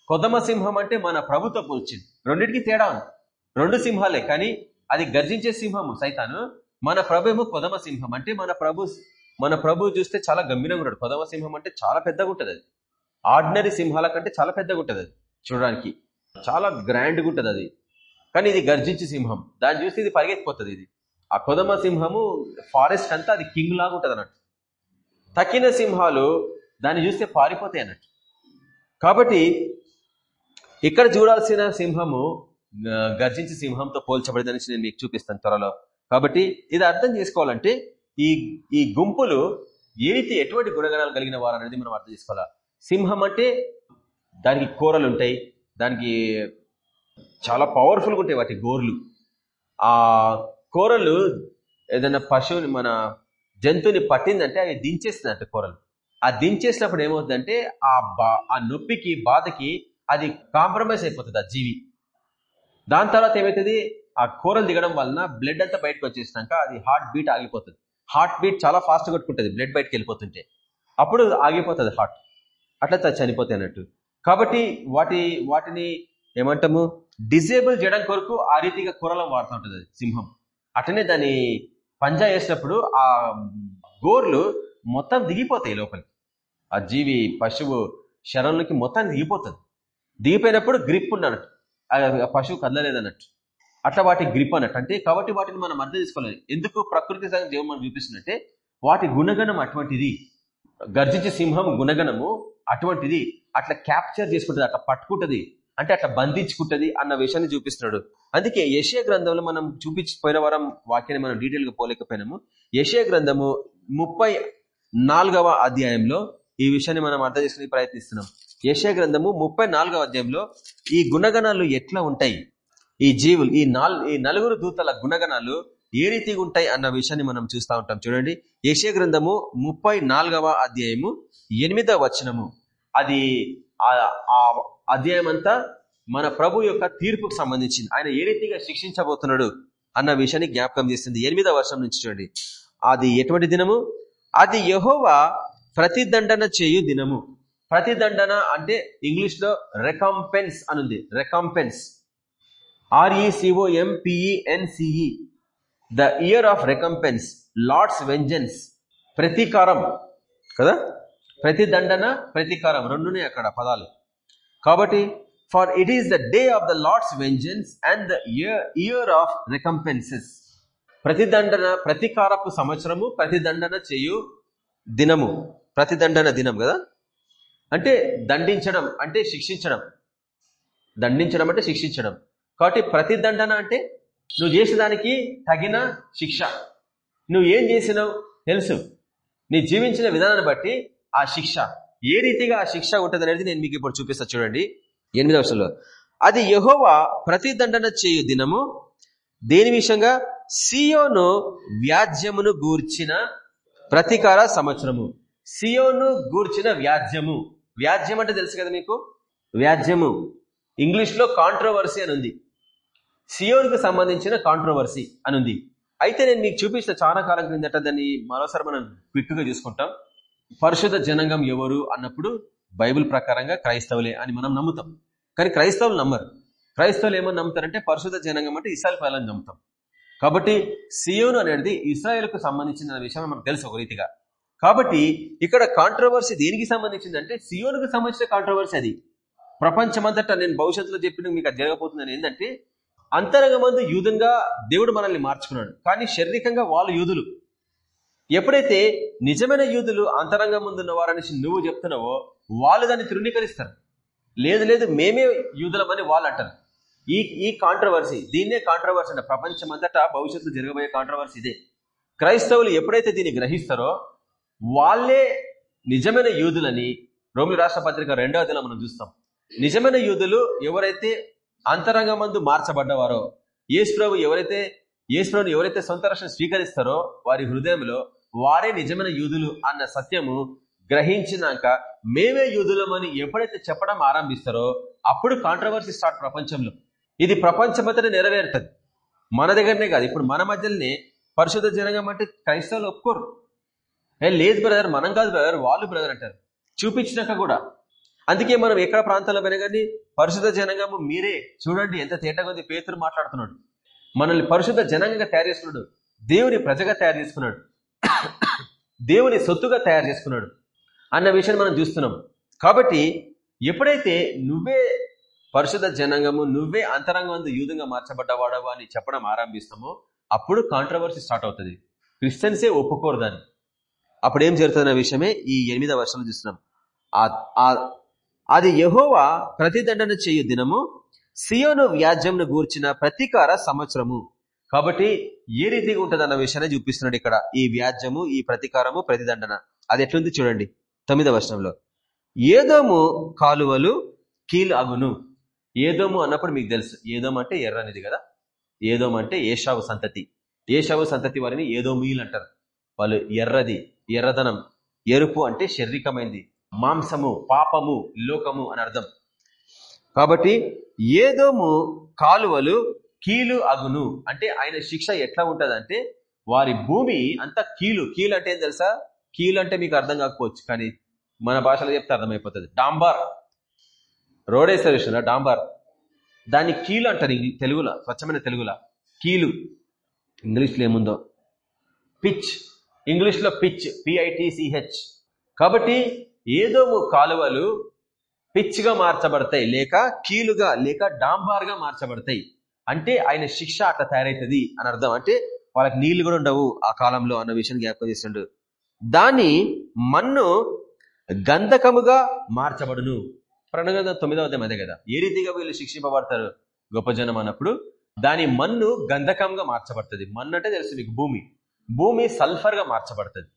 A: కొదమ సింహం అంటే మన ప్రభుతో పోల్చింది. రెండింటికి తేడా ఉంది. రెండు సింహాలే కానీ అది గర్జించే సింహము సైతాను. మన ప్రభుము కొదమ సింహం. అంటే మన ప్రభు మన ప్రభు చూస్తే చాలా గంభీరంగా ఉంటాడు. కొదమ సింహం అంటే చాలా పెద్దగా ఉంటుంది అది. ఆర్డినరీ సింహాల కంటే చాలా పెద్దగా ఉంటుంది అది చూడడానికి. చాలా గ్రాండ్గా ఉంటుంది అది. కానీ ఇది గర్జించి సింహం. దాన్ని చూస్తే ఇది పరిగెత్తిపోతుంది ఇది. ఆ కొదమ సింహము ఫారెస్ట్ అంతా అది కింగ్ లాగా ఉంటుంది అన్నట్టు. తక్కిన సింహాలు దాన్ని చూస్తే పారిపోతాయి అన్నట్టు. కాబట్టి ఇక్కడ చూడాల్సిన సింహము గర్జించి సింహంతో పోల్చబడిందని నేను మీకు చూపిస్తాను త్వరలో. కాబట్టి ఇది అర్థం చేసుకోవాలంటే ఈ ఈ గుంపులు ఏది ఎటువంటి గుణగణాలు కలిగిన వారు అనేది మనం అర్థం చేసుకోవాలి? సింహం అంటే దానికి కూరలు ఉంటాయి దానికి చాలా పవర్ఫుల్గా ఉంటాయి వాటి గోర్లు. ఆ కూరలు ఏదైనా పశువుని మన జంతువుని పట్టిందంటే అవి దించేస్తుందంట కూరలు. ఆ దించేసినప్పుడు ఏమవుతుందంటే ఆ బా ఆ నొప్పికి బాధకి అది కాంప్రమైజ్ అయిపోతుంది ఆ జీవి. దాని తర్వాత ఏమవుతుంది ఆ కూరలు దిగడం వలన బ్లడ్ అంతా బయటకు వచ్చేసినాక అది హార్ట్ బీట్ ఆగిపోతుంది. హార్ట్ బీట్ చాలా ఫాస్ట్ కొట్టుకుంటుంది బ్లడ్ బయటకు వెళ్ళిపోతుంటే. అప్పుడు ఆగిపోతుంది హార్ట్ అట్లా చనిపోతాయి అన్నట్టు. కాబట్టి వాటి వాటిని ఏమంటాము? డిజేబుల్ చేయడం కొరకు ఆ రీతిగా కూరలం వాడుతూ ఉంటుంది అది సింహం. అట్లనే దాని పంజా వేసినప్పుడు ఆ గోర్లు మొత్తం దిగిపోతాయి లోపలికి. ఆ జీవి పశువు శరంలోకి మొత్తం దిగిపోతుంది. దిగిపోయినప్పుడు గ్రిప్ ఉన్నట్టు అన్నట్టు పశువు కదలలేదన్నట్టు. అట్లా వాటి గ్రిప్ అన్నట్టు. అంటే కాబట్టి వాటిని మనం అర్థం చేసుకోలేదు ఎందుకు ప్రకృతి జీవం మనం చూపిస్తుందంటే వాటి గుణగణం అటువంటిది. గర్జించే సింహం గుణగణము అటువంటిది. అట్లా క్యాప్చర్ చేసుకుంటుంది అట్లా పట్టుకుంటది. అంటే అట్లా బంధించుకుంటుంది అన్న విషయాన్ని చూపిస్తున్నాడు. అందుకే యశయ గ్రంథంలో మనం చూపించిపోయిన వారం వాక్యాన్ని మనం డీటెయిల్గా పోలేకపోయినాము. యశయ గ్రంథము ముప్పై నాలుగవ అధ్యాయంలో ఈ విషయాన్ని మనం అర్థం చేసుకునే ప్రయత్నిస్తున్నాం. యశయ గ్రంథము ముప్పై నాలుగవ అధ్యాయంలో ఈ గుణగణాలు ఎట్లా ఉంటాయి? ఈ జీవులు ఈ నాల్ ఈ నలుగురు దూతల గుణగణాలు ఏ రీతిగా ఉంటాయి అన్న విషయాన్ని మనం చూస్తూ ఉంటాం. చూడండి. యశయ గ్రంథము ముప్పై అధ్యాయము ఎనిమిదవ వచనము. అది ఆ అధ్యాయం అంతా మన ప్రభు యొక్క తీర్పుకు సంబంధించింది. ఆయన ఏ రీతిగా శిక్షించబోతున్నాడు అన్న విషయాన్ని జ్ఞాపకం చేస్తుంది. ఎనిమిదవ వర్షం నుంచి చూడండి. అది ఎటువంటి దినము? అది యహోవా ప్రతిదండన చేయు దినము. ప్రతిదండన అంటే ఇంగ్లీష్లో రెకాంపెన్స్ అనుంది రెకాంపెన్స్ ఆర్ఈసిఓఎంపిఈఎన్సిఈ the year of రెకంపెన్స్ Lord's vengeance ప్రతీకారం. కదా? ప్రతిదండన ప్రతీకారం. రెండునే అక్కడ పదాలు. కాబట్టి for it is the day of the Lord's vengeance and the year year of రికంపెన్సెస్ ప్రతిదండన ప్రతీకారపు సంవత్సరము ప్రతిదండన చేయు దినము. ప్రతిదండన దినం కదా? అంటే దండించడం అంటే శిక్షించడం. దండించడం అంటే శిక్షించడం. కాబట్టి ప్రతిదండన అంటే నువ్వు చేసేదానికి తగిన శిక్ష. నువ్వు ఏం చేసినావు తెలుసు. నీ జీవించిన విధానాన్ని బట్టి ఆ శిక్ష. ఏ రీతిగా ఆ శిక్ష ఉంటుంది అనేది నేను మీకు ఇప్పుడు చూపిస్తా చూడండి. ఎనిమిదవ వర్షంలో అది యహోవా ప్రతిదండన చేయు దినము. దేని విషయంగా? సియోను వ్యాజ్యమును గూర్చిన ప్రతీకార సంవత్సరము. సియోను గూర్చిన వ్యాజ్యము. వ్యాజ్యం అంటే తెలుసు కదా మీకు? వ్యాజ్యము. ఇంగ్లీష్లో కాంట్రవర్సీ అని ఉంది. సియోన్కు సంబంధించిన కాంట్రవర్సీ అని ఉంది. అయితే నేను మీకు చూపించిన చాలా కాలం క్రిందట దాన్ని మరోసారి మనం క్విక్గా చూసుకుంటాం. పరిశుద్ధ జనాంగం ఎవరు అన్నప్పుడు బైబిల్ ప్రకారంగా క్రైస్తవులే అని మనం నమ్ముతాం. కానీ క్రైస్తవులు నమ్మరు. క్రైస్తవులు ఏమని నమ్ముతారంటే పరిశుద్ధ జనాంగం అంటే ఇస్రాయల్ పాలని నమ్ముతాం. కాబట్టి సియోను అనేది ఇస్రాయల్కు సంబంధించిన విషయం మనకు తెలుసు ఒక రీతిగా. కాబట్టి ఇక్కడ కాంట్రవర్సీ దేనికి సంబంధించిందంటే సియోన్కు సంబంధించిన కాంట్రవర్సీ అది. ప్రపంచమంతటా నేను భవిష్యత్తులో చెప్పిన మీకు అది జరగబోతుందని ఏంటంటే అంతరంగమందు యూదుగా దేవుడు మనల్ని మార్చుకున్నాడు. కానీ శారీరకంగా వాళ్ళు యూదులు. ఎప్పుడైతే నిజమైన యూదులు అంతరంగ ముందున్న వారనేసి నువ్వు చెప్తున్నావో వాళ్ళు దాన్ని తృణీకరిస్తారు. లేదు లేదు మేమే యూదులమని వాళ్ళు అంటారు. ఈ ఈ కాంట్రవర్సీ దీన్నే కాంట్రవర్సీ అంటే. ప్రపంచం భవిష్యత్తులో భవిష్యత్తు జరగబోయే కాంట్రవర్సీ ఇదే. క్రైస్తవులు ఎప్పుడైతే దీన్ని గ్రహిస్తారో వాళ్ళే నిజమైన యూదులని రోమి రాష్ట్ర పత్రిక రెండవ దిన మనం చూస్తాం. నిజమైన యూదులు ఎవరైతే అంతరంగమందు మార్చబడ్డవారో యేసు ఎవరైతే యేసు ఎవరైతే సొంత రక్షణ స్వీకరిస్తారో వారి హృదయంలో వారే నిజమైన యూదులు అన్న సత్యము గ్రహించినాక మేమే యూదులమని ఎప్పుడైతే చెప్పడం ఆరంభిస్తారో అప్పుడు కాంట్రవర్సీ స్టార్ట్ ప్రపంచంలో. ఇది ప్రపంచమంతటా నెరవేరుతుంది. మన దగ్గరనే కాదు ఇప్పుడు మన మధ్యలోనే పరిశుద్ధ జనగం అంటే క్రైస్తవులు ఒప్పుకోరు. లేదు బ్రదర్ మనం కాదు బ్రదర్ వాళ్ళు బ్రదర్ అంటారు. చూపించినాక కూడా. అందుకే మనం ఎక్కడ ప్రాంతాల్లో పోయినా కానీ పరిశుద్ధ జనంగము మీరే. చూడండి ఎంత తేటగా ఉంది పేతురు మాట్లాడుతున్నాడు. మనల్ని పరిశుద్ధ జనంగా తయారు చేసుకున్నాడు. దేవుని ప్రజగా తయారు చేసుకున్నాడు. దేవుని సొత్తుగా తయారు చేసుకున్నాడు. అన్న విషయాన్ని మనం చూస్తున్నాం. కాబట్టి ఎప్పుడైతే నువ్వే పరిశుద్ధ జనాంగము నువ్వే అంతరంగం యూదంగా మార్చబడ్డవాడవు అని చెప్పడం ఆరంభిస్తామో అప్పుడు కాంట్రవర్సీ స్టార్ట్ అవుతుంది. క్రిస్టియన్సే ఒప్పుకోరు దాన్ని. అప్పుడు ఏం జరుగుతున్న విషయమే ఈ ఎనిమిదవ వర్షంలో చూస్తున్నాం. అది యహోవా ప్రతిదండన చేయు దినము సియోను వ్యాజ్యంను గూర్చిన ప్రతీకార సంవత్సరము. కాబట్టి ఏ రీతిగా ఉంటుంది అన్న విషయాన్ని చూపిస్తున్నాడు ఇక్కడ. ఈ వ్యాజ్యము ఈ ప్రతీకారము ప్రతిదండన. అది ఎట్లుంది చూడండి తొమ్మిదవ వర్షంలో ఏదోము కాలువలు కీల్ అగును. ఏదోము అన్నప్పుడు మీకు తెలుసు. ఏదోము అంటే ఎర్రనిది కదా. ఏదోము అంటే ఏషావు సంతతి. ఏషావు సంతతి వారిని ఏదో మీలు అంటారు. వాళ్ళు ఎర్రది ఎర్రదనం ఎరుపు అంటే శారీరకమైంది. మాంసము పాపము లోకము అని అర్థం. కాబట్టి ఏదోము కాలువలు కీలు అగును. అంటే ఆయన శిక్ష ఎట్లా ఉంటదంటే వారి భూమి అంతా కీలు. కీలు అంటే ఏం తెలుసా? కీలు అంటే మీకు అర్థం కాకపోవచ్చు కానీ మన భాషలో చెప్తే అర్థమైపోతుంది. డాంబార్. రోడ్ వేస్తారు డాంబార్. దాన్ని కీలు అంటారు తెలుగులో స్వచ్ఛమైన తెలుగులో. కీలు. ఇంగ్లీష్లో ఏముందో? పిచ్. ఇంగ్లీష్లో పిచ్ పిఐటిసిహెచ్ కాబట్టి ఏదో కాలువలు పిచ్గా మార్చబడతాయి లేక కీలుగా లేక డాంబార్గా మార్చబడతాయి. అంటే ఆయన శిక్ష అట్లా తయారవుతుంది అని అర్థం. అంటే వాళ్ళకి నీళ్ళు కూడా ఉండవు ఆ కాలంలో అన్న విషయాన్ని జ్ఞాపకం చేస్తుండ్రు దాని మన్ను గంధకముగా మార్చబడును. ప్రణగంధం తొమ్మిదవ అధ్యాయం అదే కదా. ఏ రీతిగా వీళ్ళు శిక్షింపబడతారు? గొప్ప జనం అన్నప్పుడు దాని మన్ను గంధకంగా మార్చబడుతుంది. మన్ను అంటే తెలుసు మీకు భూమి. భూమి సల్ఫర్గా మార్చబడుతుంది.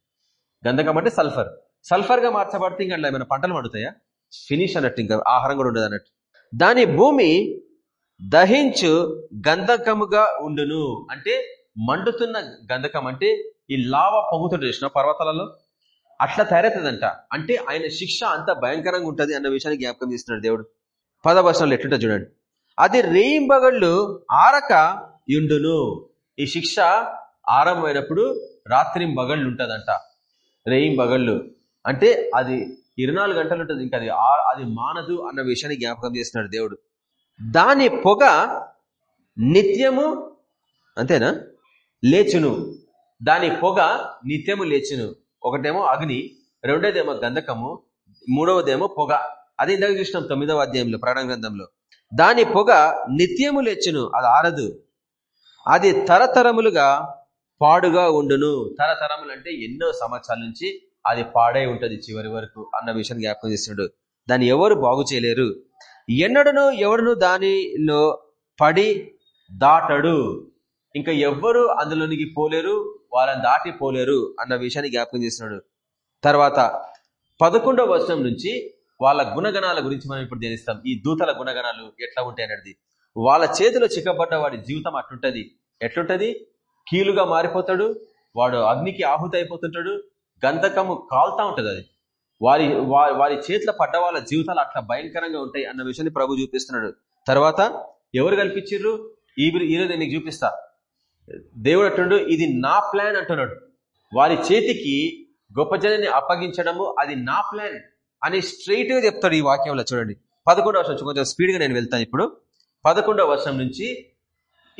A: గంధకం అంటే సల్ఫర్. సల్ఫర్గా మార్చబడితే ఇంకా ఏమైనా పంటలు పండుతాయా? ఫినిష్ అన్నట్టు ఇంకా ఆహారం కూడా ఉండదు అన్నట్టు. దాని భూమి దహించు గంధకముగా ఉండును. అంటే మండుతున్న గంధకం అంటే ఈ లావ పొంగుతుంటే చూసిన పర్వతాలలో? అట్లా తయారవుతుందంట. అంటే ఆయన శిక్ష అంత భయంకరంగా ఉంటుంది అన్న విషయాన్ని జ్ఞాపకం చేస్తున్నాడు దేవుడు. పదవచనంలో ఎట్లుంటుంది చూడండి. అది రేయింబగళ్ళు ఆరక యుండును ఈ శిక్ష ఆరంభమైనప్పుడు రాత్రి బగళ్ళు ఉంటుందంట. రేయిం బగళ్ళు అంటే అది ఇరవై నాలుగు గంటలు ఉంటుంది. ఇంకా అది అది మానదు అన్న విషయాన్ని జ్ఞాపకం చేస్తున్నాడు దేవుడు. దాని పొగ నిత్యము అంతేనా? లేచును. దాని పొగ నిత్యము లేచును. ఒకటేమో అగ్ని రెండోదేమో గంధకము మూడవదేమో పొగ. అది ఇందాక చూసినాం తొమ్మిదవ అధ్యాయంలో ప్రాణ గ్రంథంలో. దాని పొగ నిత్యము లేచును అది ఆరదు. అది తరతరములుగా పాడుగా ఉండును. తరతరములు అంటే ఎన్నో సంవత్సరాల నుంచి అది పాడై ఉంటుంది చివరి వరకు అన్న విషయం జ్ఞాపకం చేస్తున్నాడు. దాన్ని ఎవరు బాగు చేయలేరు. ఎన్నడను ఎవడను దానిలో పడి దాటడు. ఇంకా ఎవ్వరు అందులోనికి పోలేరు వాళ్ళని దాటి పోలేరు అన్న విషయాన్ని జ్ఞాపకం చేసినాడు తర్వాత పదకొండవ వచనం నుంచి వాళ్ళ గుణగణాల గురించి మనం ఇప్పుడు ధ్యానిస్తాం. ఈ దూతల గుణగణాలు ఎట్లా ఉంటాయి అనేది వాళ్ళ చేతిలో చిక్కబడ్డ వాడి జీవితం అట్లుంటది. ఎట్లుంటది? కీలుగా మారిపోతాడు వాడు అగ్నికి ఆహుతి అయిపోతుంటాడు గంధకము కాల్తా ఉంటుంది అది. వారి వారి చేతుల పడ్డ వాళ్ళ జీవితాలు అట్లా భయంకరంగా ఉంటాయి అన్న విషయాన్ని ప్రభు చూపిస్తున్నాడు. తర్వాత ఎవరు కల్పించారు ఈ ఈరోజు నీకు చూపిస్తా. దేవుడు అంటుండు ఇది నా ప్లాన్ అంటున్నాడు. వారి చేతికి గొప్ప జనాన్ని అప్పగించడము అది నా ప్లాన్ అని స్ట్రైట్గా చెప్తాడు ఈ వాక్యంలో చూడండి. పదకొండవ వర్షం కొంచెం స్పీడ్గా నేను వెళ్తాను ఇప్పుడు. పదకొండవ వర్షం నుంచి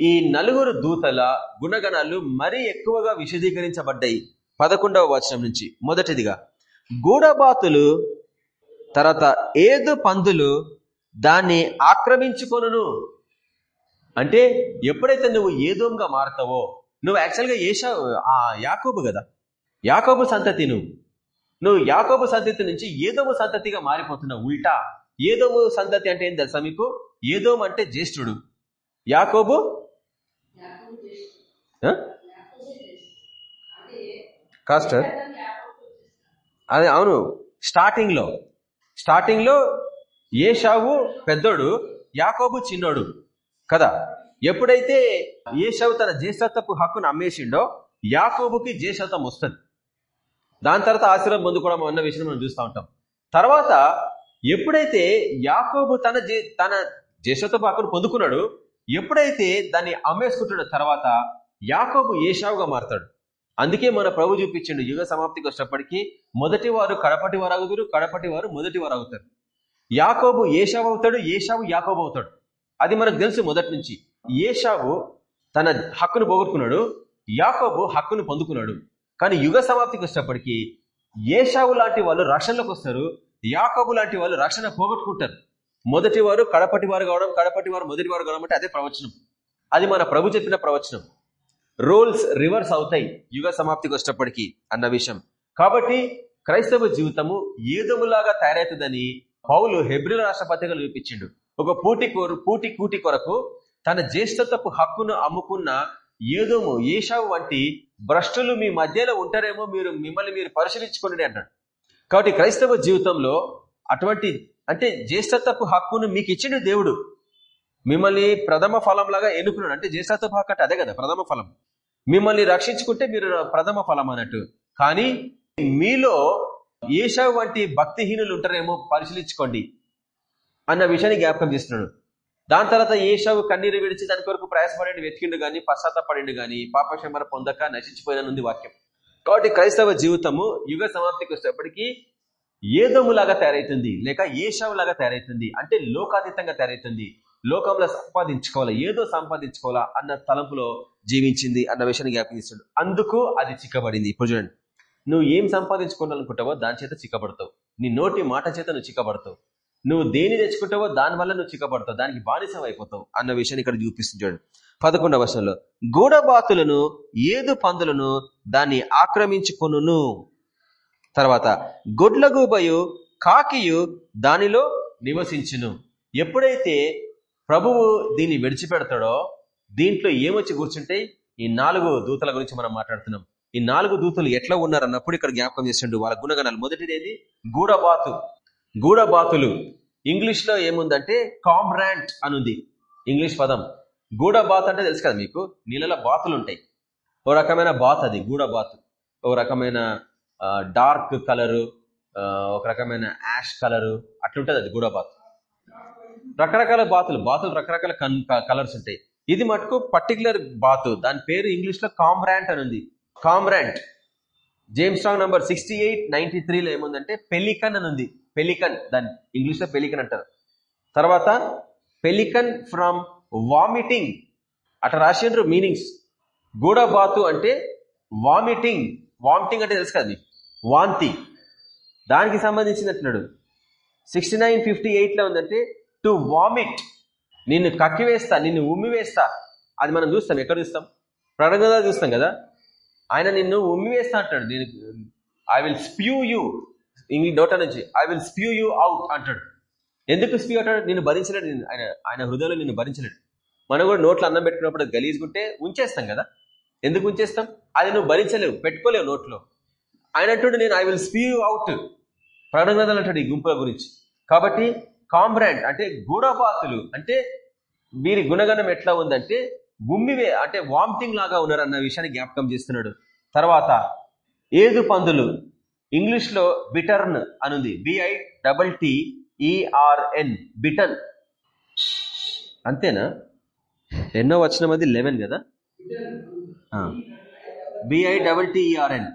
A: ఈ నలుగురు దూతల గుణగణాలు మరీ ఎక్కువగా విశదీకరించబడ్డాయి. పదకొండవ వచనం నుంచి. మొదటిదిగా గూడబాతులు తర్వాత ఏదు పందులు దాన్ని ఆక్రమించుకొనును. అంటే ఎప్పుడైతే నువ్వు ఏదోంగా మారుతావో నువ్వు యాక్చువల్గా ఏషా ఆ యాకోబు కదా. యాకోబు సంతతి నువ్వు. నువ్వు యాకోబు సంతతి నుంచి ఏదోము సంతతిగా మారిపోతున్నావు ఉల్టా. ఏదోము సంతతి అంటే ఏం తెలుసా మీకు? ఏదోము అంటే జ్యేష్ఠుడు. యాకోబు కాస్టర్? అదే అవును. స్టార్టింగ్లో స్టార్టింగ్లో ఏషావు పెద్దోడు యాకోబు చిన్నోడు. కదా? ఎప్పుడైతే ఏషావు తన జ్యేష్ఠత్వపు హక్కును అమ్మేసిండో యాకోబుకి జ్యేష్ఠత్వం వస్తుంది. దాని తర్వాత ఆశీర్వాదం పొందుకోవడం అన్న విషయం మనం చూస్తూ ఉంటాం. తర్వాత ఎప్పుడైతే యాకోబు తన జే- తన జ్యేష్ఠత్వపు హక్కును పొందుకున్నాడు ఎప్పుడైతే దాన్ని అమ్మేసుకుంటున్న తర్వాత యాకోబు ఏషావుగా మారతాడు. అందుకే మన ప్రభు చూపించిండు యుగ సమాప్తికి వచ్చినప్పటికీ మొదటి వారు కడపటి వారు అవుతారు కడపటి వారు మొదటి వారు అవుతారు యాకోబు ఏషావు అవుతాడు ఏషావు యాకోబు అవుతాడు. అది మనకు తెలుసు మొదటి నుంచి. ఏషావు తన హక్కును పోగొట్టుకున్నాడు యాకోబు హక్కును పొందుకున్నాడు. కానీ యుగ సమాప్తికి వచ్చినప్పటికీ ఏషావు లాంటి వాళ్ళు రక్షణలోకి వస్తారు యాకోబు లాంటి వాళ్ళు రక్షణ పోగొట్టుకుంటారు. మొదటి వారు కడపటి వారు కావడం కడపటి వారు మొదటి వారు కావడం అంటే అదే ప్రవచనం. అది మన ప్రభు చెప్పిన ప్రవచనం. రోల్స్ రివర్స్ అవుతాయి. యుగ సమాప్తికి వచ్చేటప్పటికి అన్న విషయం. కాబట్టి క్రైస్తవ జీవితము ఏదములాగా తయారవుతుందని పౌలు హెబ్రిల్ రాష్ట్ర పత్రికలు చూపించిండు ఒక పూటి కోరు పూటి కూటి కొరకు తన జ్యేష్ఠతపు హక్కును అమ్ముకున్న ఏదోము ఏషావు వంటి భ్రష్టులు మీ మధ్యలో ఉంటారేమో మీరు మిమ్మల్ని మీరు పరిశీలించుకోండి అంటాడు కాబట్టి క్రైస్తవ జీవితంలో అటువంటి అంటే జ్యేష్ఠతపు హక్కును మీకు ఇచ్చిండు దేవుడు. మిమ్మల్ని ప్రథమ ఫలం లాగా ఎన్నుకున్నాడు. అంటే జేసాతో హక్కు అదే కదా ప్రథమ ఫలం. మిమ్మల్ని రక్షించుకుంటే మీరు ప్రథమ ఫలం అన్నట్టు. కానీ మీలో ఏషా వంటి భక్తిహీనులు ఉంటారేమో పరిశీలించుకోండి అన్న విషయాన్ని జ్ఞాపకం చేస్తున్నాడు. దాని తర్వాత ఏషావు కన్నీరు విడిచి దాని కొరకు ప్రయాసపడి వెతికిండు గాని పశ్చాత్తపడిండు గాని పాపక్షమర పొందక నశించిపోయిననుంది వాక్యం. కాబట్టి క్రైస్తవ జీవితము యుగ సమాప్తికి వచ్చేప్పటికీ ఏదోములాగా తయారైతుంది లేక ఏషావులాగా తయారైతుంది అంటే లోకాతీతంగా తయారైతుంది. లోకంలో సంపాదించుకోవాలా? ఏదో సంపాదించుకోవాలా? అన్న తలంపులో జీవించింది అన్న విషయాన్ని జ్ఞాపకిస్తాడు అందుకు అది చిక్కబడింది. ఇప్పుడు చూడండి. నువ్వు ఏం సంపాదించుకోవాలనుకుంటావో దాని చేత చిక్కబడతావు. నీ నోటి మాట చేత నువ్వు చిక్కబడతావు. నువ్వు దేని తెచ్చుకుంటావో దాని వల్ల నువ్వు చిక్కబడతావు. దానికి బానిసం అయిపోతావు అన్న విషయాన్ని ఇక్కడ చూపిస్తుంది చూడండి. పదకొండవ వర్షంలో గూడబాతులను ఏదు పందులను దాన్ని ఆక్రమించుకొను తర్వాత గొడ్లగూబయు కాకియు దానిలో నివసించును. ఎప్పుడైతే ప్రభువు దీన్ని విడిచిపెడతాడో దీంట్లో ఏమొచ్చి కూర్చుంటాయి ఈ నాలుగు దూతల గురించి మనం మాట్లాడుతున్నాం. ఈ నాలుగు దూతలు ఎట్లా ఉన్నారు అన్నప్పుడు ఇక్కడ జ్ఞాపకం చేసిండు వాళ్ళ గుణగణాలు. మొదటిది ఏది గూడబాతు. గూడబాతులు. ఇంగ్లీష్లో ఏముందంటే కామ్రాంట్ అనుంది. ఇంగ్లీష్ పదం. గూడబాత్ అంటే తెలుసు కదా మీకు? నీళ్ళలో బాతులు ఉంటాయి ఓ రకమైన బాత్ అది గూడబాతు. ఒక రకమైన డార్క్ కలరు ఒక రకమైన యాష్ కలరు అట్లుంటుంది అది గూడబాత్. రకరకాల బాతులు బాతులు రకరకాల కలర్స్ ఉంటాయి. ఇది మటుకు పర్టికులర్ బాతు. దాని పేరు ఇంగ్లీష్లో కామ్రాంట్ అని ఉంది. Cormorant. James Strong number sixty eight ninety త్రీలో ఏముందంటే పెలికన్ అని ఉంది. పెలికన్. దాని ఇంగ్లీష్లో పెలికన్ అంటారు. తర్వాత పెలికన్ ఫ్రమ్ వామిటింగ్. అట్లా రాసిండ్రు మీనింగ్స్. గూడబాతు అంటే వామిటింగ్. వామిటింగ్ అంటే తెలుసు కదా వాంతి. దానికి సంబంధించినట్టున్నాడు సిక్స్టీ నైన్ ఫిఫ్టీ ఎయిట్లో ఉందంటే టు వామిట్ నిన్ను కక్కివేస్తా నిన్ను ఉమ్మివేస్తా. అది మనం చూస్తాం. ఎక్కడ చూస్తాం? ప్రణంగా చూస్తాం కదా? ఆయన నిన్ను ఉమ్మివేస్తా అంటాడు. నేను I will spew you English డోటా నుంచి I will spew you out అంటాడు. ఎందుకు స్ప్యూ అంటాడు? నిన్ను భరించలేడు. ఆయన ఆయన హృదయంలో నిన్ను భరించలేడు. మనం కూడా నోట్లో అన్నం పెట్టుకున్నప్పుడు గలీజుకుంటే ఉంచేస్తాం కదా? ఎందుకు ఉంచేస్తాం? అది నువ్వు భరించలేవు. పెట్టుకోలేవు నోట్లో. ఆయన అంటుండే నేను ఐ విల్ స్పీ అవుట్ ప్రణగ్రంథాలు అంటాడు ఈ గుంపుల గురించి. కాబట్టి కాంబ్రాండ్ అంటే గూఢపాతులు అంటే వీరి గుణగణం ఎట్లా ఉందంటే గుమ్మివే అంటే వామిటింగ్ లాగా ఉన్నారు అన్న విషయాన్ని జ్ఞాపకం చేస్తున్నాడు. తర్వాత ఏదు పందులు ఇంగ్లీష్లో బిటర్న్ అనుంది. B I double T E R N bittern. అంతేనా? ఎన్నో వచ్చిన మధ్య లెవెన్ కదా? బిఐ డబల్ టిఈఆర్ఎన్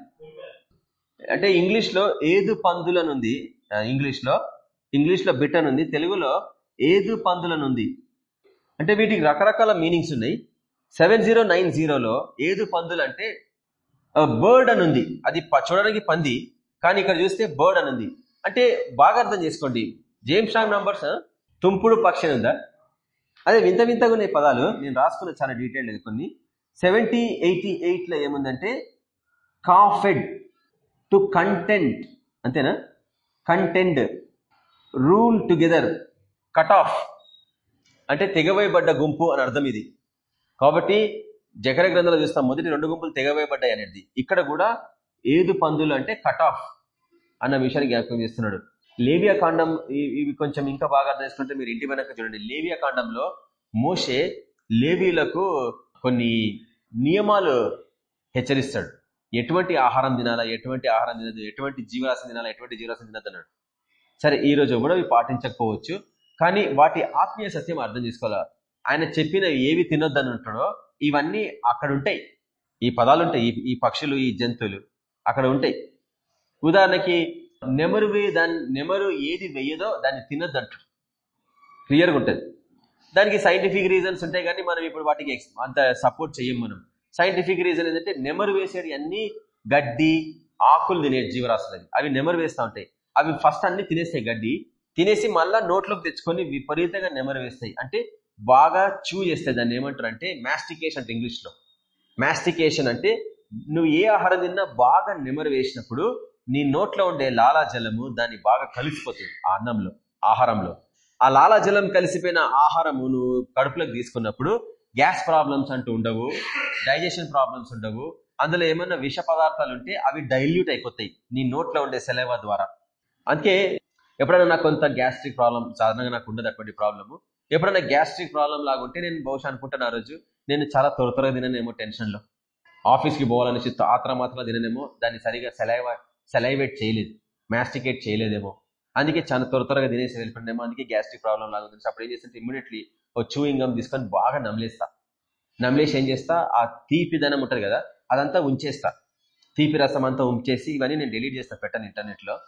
A: అంటే ఇంగ్లీష్లో ఏదు పందులు అనుంది. ఇంగ్లీష్లో ఇంగ్లీష్లో బిట్ బిటన్ ఉంది తెలుగులో ఏదు పందులనుంది. అంటే వీటికి రకరకాల మీనింగ్స్ ఉన్నాయి. సెవెన్ జీరో నైన్ జీరోలో ఏదు పందులు అంటే బర్డ్ అని ఉంది అది చూడడానికి పంది కానీ ఇక్కడ చూస్తే బర్డ్ అని ఉంది అంటే బాగా అర్థం చేసుకోండి. జేమ్స్ షాంగ్ నంబర్స్ తుంపుడు పక్షి ఉందా? అదే వింత వింతగా ఉన్నాయి పదాలు. నేను రాసుకున్న చాలా డీటెయిల్ కొన్ని. సెవెంటీ ఎయిటీ ఎయిట్లో ఏముందంటే కాఫెడ్ టు కంటెంట్ అంతేనా? Content rule together cut off అంటే తెగవేయబడ్డ గుంపు అని అర్థం ఇది. కాబట్టి జకర గ్రంథంలో చూస్తాం మొదటి రెండు గుంపులు తెగవేయబడ్డాయి అనేది. ఇక్కడ కూడా ఏదు పందులు అంటే కట్ ఆఫ్ అన్న విషయాన్ని జ్ఞాపకం చేస్తున్నాడు. లేవియా కాండం ఇవి కొంచెం ఇంకా బాగా అర్థం చేసుకుంటే మీరు ఇంటి వెనక చూడండి. లేవియా కాండంలో మోషే లేవీలకు కొన్ని నియమాలు హెచ్చరిస్తాడు. ఎటువంటి ఆహారం తినాలా? ఎటువంటి ఆహారం తినదు ఎటువంటి జీవరాశం తినాలా? ఎటువంటి జీవరాశం తినద్దు అన్నాడు. సరే ఈ రోజు కూడా అవి పాటించకపోవచ్చు కానీ వాటి ఆత్మీయ సత్యం అర్థం చేసుకోవాలి? ఆయన చెప్పిన ఏవి తినొద్దని ఉంటాడో ఇవన్నీ అక్కడ ఉంటాయి ఈ పదాలు ఉంటాయి ఈ పక్షులు ఈ జంతువులు అక్కడ ఉంటాయి. ఉదాహరణకి నెమరు దాన్ని నెమరు ఏది వెయ్యదో దాన్ని తినొద్దు అంటాడు క్లియర్గా ఉంటుంది. దానికి సైంటిఫిక్ రీజన్స్ ఉంటాయి కానీ మనం ఇప్పుడు వాటికి అంత సపోర్ట్ చేయం మనం. సైంటిఫిక్ రీజన్ ఏంటంటే నెమరు వేసేది అన్ని గడ్డి ఆకులు తినే జీవరాశులు అవి నెమరు వేస్తూ ఉంటాయి. అవి ఫస్ట్ అన్ని తినేస్తాయి గడ్డి. తినేసి మళ్ళా నోట్లోకి తెచ్చుకొని విపరీతంగా నెమరు వేస్తాయి. అంటే బాగా చూ చేస్తాయి దాన్ని ఏమంటారు అంటే మ్యాస్టికేషన్ అంటే ఇంగ్లీష్లో మాస్టికేషన్ అంటే నువ్వు ఏ ఆహారం తిన్నా బాగా నెమరు వేసినప్పుడు నీ నోట్లో ఉండే లాలాజలము దాన్ని బాగా కలిసిపోతుంది ఆ అన్నంలో ఆహారంలో. ఆ లాలాజలం కలిసిపోయిన ఆహారము నువ్వు కడుపులోకి తీసుకున్నప్పుడు గ్యాస్ ప్రాబ్లమ్స్ అంటూ ఉండవు డైజెషన్ ప్రాబ్లమ్స్ ఉండవు. అందులో ఏమన్నా విష పదార్థాలు ఉంటే అవి డైల్యూట్ అయిపోతాయి నీ నోట్లో ఉండే సెలవ ద్వారా. అందుకే ఎప్పుడైనా నాకు కొంత గ్యాస్ట్రిక్ ప్రాబ్లం సాధారణంగా నాకు ఉండదు అటువంటి ప్రాబ్లము. ఎప్పుడైనా గ్యాస్ట్రిక్ ప్రాబ్లం లాగా ఉంటే నేను బహుశా అనుకుంటాను ఆ రోజు నేను చాలా త్వర త్వరగా తిననేమో టెన్షన్లో. ఆఫీస్కి పోవాలని ఆత్ర మాత్రం తిననేమో దాన్ని సరిగా సెలైవ సెలైవేట్ చేయలేదు. మ్యాస్టికేట్ చేయలేదేమో. అందుకే చాలా త్వర త్వరగా తినేసి వెళ్ళిపోయినేమో అందుకే గ్యాస్ట్రిక్ ప్రాబ్లం లాగా ఉంది అప్పుడు ఏం చేస్తుంటే ఇమ్మీడియట్లీ ఓ చూయింగం తీసుకొని బాగా నమిలేస్తా. నమిలేసి ఏం చేస్తా? ఆ తీపిదనం ఉంటుంది కదా అదంతా ఉంచేస్తా. తీపి రసం అంతా ఉంచేసి ఇవన్నీ నేను డిలీట్ చేస్తా పెట్టాను ఇంటర్నెట్లో.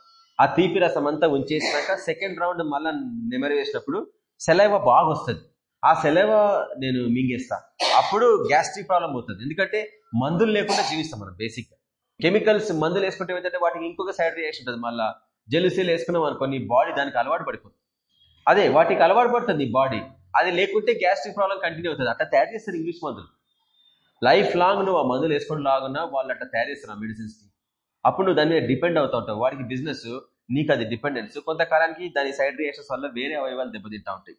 A: ఆ తీపి రసం అంతా ఉంచేసినాక సెకండ్ రౌండ్ మళ్ళా నెమరు వేసినప్పుడు సెలైవ బాగా వస్తుంది ఆ సెలవ నేను మింగేస్తా. అప్పుడు గ్యాస్ట్రిక్ ప్రాబ్లం అవుతుంది. ఎందుకంటే మందులు లేకుండా జీవిస్తాం మనం బేసిక్ కెమికల్స్ మందులు వేసుకుంటే ఏంటంటే వాటికి ఇంకొక సైడ్ రియాక్షన్ ఉంటుంది. మళ్ళీ జెలుసీలు వేసుకున్నాం అనుకోని బాడీ దానికి అలవాటు పడిపోతుంది. అదే వాటికి అలవాటు పడుతుంది బాడీ. అది లేకుంటే గ్యాస్ట్రిక్ ప్రాబ్లం కంటిన్యూ అవుతుంది. అట్లా తయారు చేస్తారు ఇంగ్లీష్ మందులు. లైఫ్ లాంగ్ నువ్వు ఆ మందులు వేసుకుని లాగున్నా వాళ్ళు అట్లా తయారు చేస్తారు ఆ అప్పుడు నువ్వు దాని మీద డిపెండ్ అవుతా ఉంటావు. వాడికి బిజినెస్ నీకు అది డిపెండెన్స్ కొంతకాలానికి దాని సైడ్ రియాక్షన్స్ వల్ల వేరే అవయవాలు దెబ్బతింటా ఉంటాయి.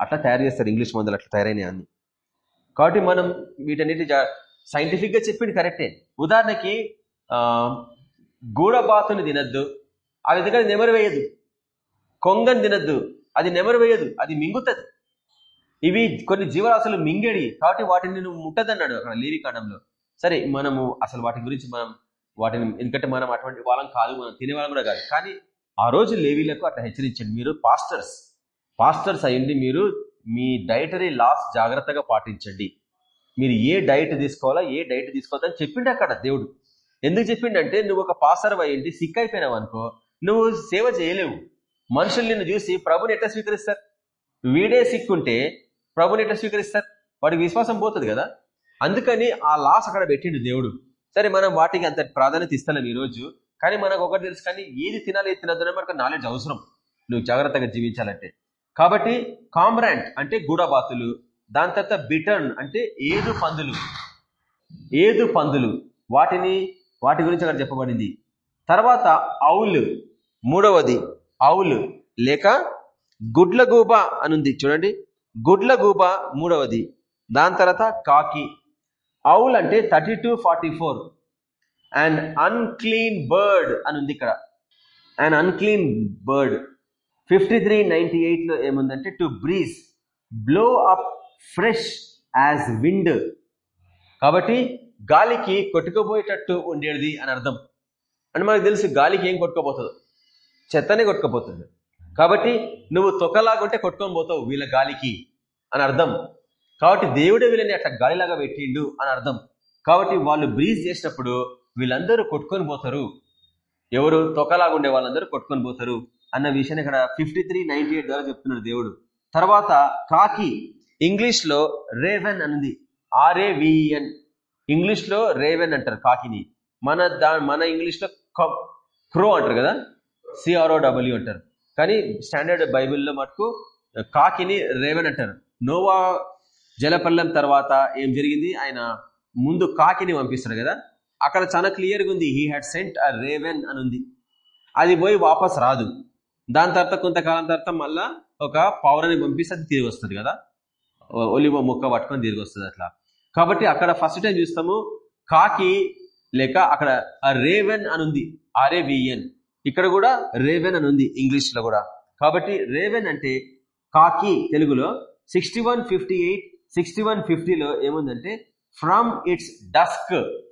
A: అట్లా తయారు చేస్తారు ఇంగ్లీష్ మందులు అట్లా తయారైన అన్ని. కాబట్టి మనం వీటన్నిటి సైంటిఫిక్గా చెప్పింది కరెక్టే ఉదాహరణకి గూడబాతుని తినద్దు. ఆ విధంగా నెమరు వేయదు. కొంగని తినద్దు. అది నెమరు వేయదు. అది మింగుతుంది. ఇవి కొన్ని జీవరాశులు మింగేడి కాబట్టి వాటిని నువ్వు ముట్టదన్నాడు అక్కడ లేవి కాండంలో సరే మనము అసలు వాటి గురించి మనం వాటిని ఎందుకంటే మనం అటువంటి వాళ్ళం కాదు మనం తినే వాళ్ళం కూడా కాదు. కానీ ఆ రోజు లేవీలకు అట్లా హెచ్చరించండి. మీరు పాస్టర్స్. పాస్టర్స్ అయ్యండి మీరు మీ డైటరీ లాస్ జాగ్రత్తగా పాటించండి. మీరు ఏ డైట్ తీసుకోవాలా ఏ డైట్ తీసుకోవద్దని చెప్పిండు అక్కడ దేవుడు. ఎందుకు చెప్పిండంటే నువ్వు ఒక పాసర్ అయ్యింది సిక్ అయిపోయినావు అనుకో నువ్వు సేవ చేయలేవు. మనుషులు నిన్ను చూసి ప్రభుని ఎట్లా స్వీకరిస్తారు? వీడే సిక్కుంటే ప్రభుని ఎట్లా స్వీకరిస్తారు? వాడికి విశ్వాసం పోతుంది కదా? అందుకని ఆ లాస్ అక్కడ పెట్టిండు దేవుడు. సరే మనం వాటికి అంత ప్రాధాన్యత ఇస్తలేం ఈ రోజు కానీ మనకు ఒకటి తెలుసు కానీ ఏది తినాలి ఏది తినద్దు మనకు నాలెడ్జ్ అవసరం. నువ్వు జాగ్రత్తగా జీవించాలంటే. కాబట్టి కామ్రాంట్ అంటే గూడబాతులు దాని తర్వాత బిటర్న్ అంటే ఏదు పందులు. ఏదు పందులు. వాటిని వాటి గురించి అక్కడ చెప్పబడింది. తర్వాత అవులు మూడవది అవులు లేక గుడ్లగూబ అనుంది. చూడండి. గుడ్లగూబ మూడవది. దాని తర్వాత కాకి. అవుల్ అంటే thirty two forty four. And unclean bird అని ఉంది ఇక్కడ. And unclean bird fifty three ninety ఎయిట్లో ఏముందంటే to breeze blow up fresh as wind కాబట్టి గాలికి కొట్టుకుపోయేటట్టు ఉండేది అని అర్థం. అని మనకు తెలుసు గాలికి ఏం కొట్టుకోబోతుందో చెత్తనే కొట్టుకుపోతుంది. కాబట్టి నువ్వు తొక్కలాగుంటే కొట్టుకొని పోతావు వీళ్ళ గాలికి అని అర్థం. కాబట్టి దేవుడే వీళ్ళని అట్లా గాలిలాగా పెట్టిండు అని అర్థం. కాబట్టి వాళ్ళు బ్రీజ్ చేసినప్పుడు వీళ్ళందరూ కొట్టుకొని పోతారు. ఎవరు తొక్కలాగా ఉండే వాళ్ళందరూ కొట్టుకొని పోతారు అన్న విషయాన్ని ఇక్కడ ఫిఫ్టీ త్రీ నైన్టీ ఎయిట్ ద్వారా చెప్తున్నాడు దేవుడు. తర్వాత కాకి ఇంగ్లీష్లో రేవెన్ అనేది. ఆర్ఏవిఎన్ ఇంగ్లీష్లో రేవెన్ అంటారు కాకిని. మన దా మన ఇంగ్లీష్లో క్రో అంటారు కదా? సిఆర్ఓ డబ్ల్యూ అంటారు. కానీ స్టాండర్డ్ బైబిల్లో మటుకు కాకిని రేవెన్ అంటారు. నోవా జలపల్లం తర్వాత ఏం జరిగింది? ఆయన ముందు కాకిని పంపిస్తారు కదా? అక్కడ చాలా క్లియర్గా ఉంది he had sent a raven అని ఉంది అది పోయి వాపస్ రాదు. దాని తర్వాత కొంతకాలం తర్వాత మళ్ళా ఒక పౌరని పంపిస్తే అది తిరిగి వస్తుంది కదా? ఒలివ మొక్క పట్టుకొని తిరిగి వస్తుంది అట్లా. కాబట్టి అక్కడ ఫస్ట్ టైం చూస్తాము కాకి లేక అక్కడ రేవెన్ అని ఉంది ఆర్ఏవిఎన్ ఇక్కడ కూడా రేవెన్ అని ఉంది ఇంగ్లీష్లో కూడా. కాబట్టి రేవెన్ అంటే కాకి తెలుగులో sixty one fifty eight sixty one ఫిఫ్టీలో ఏముందంటే ఫ్రమ్ ఇట్స్ డస్క్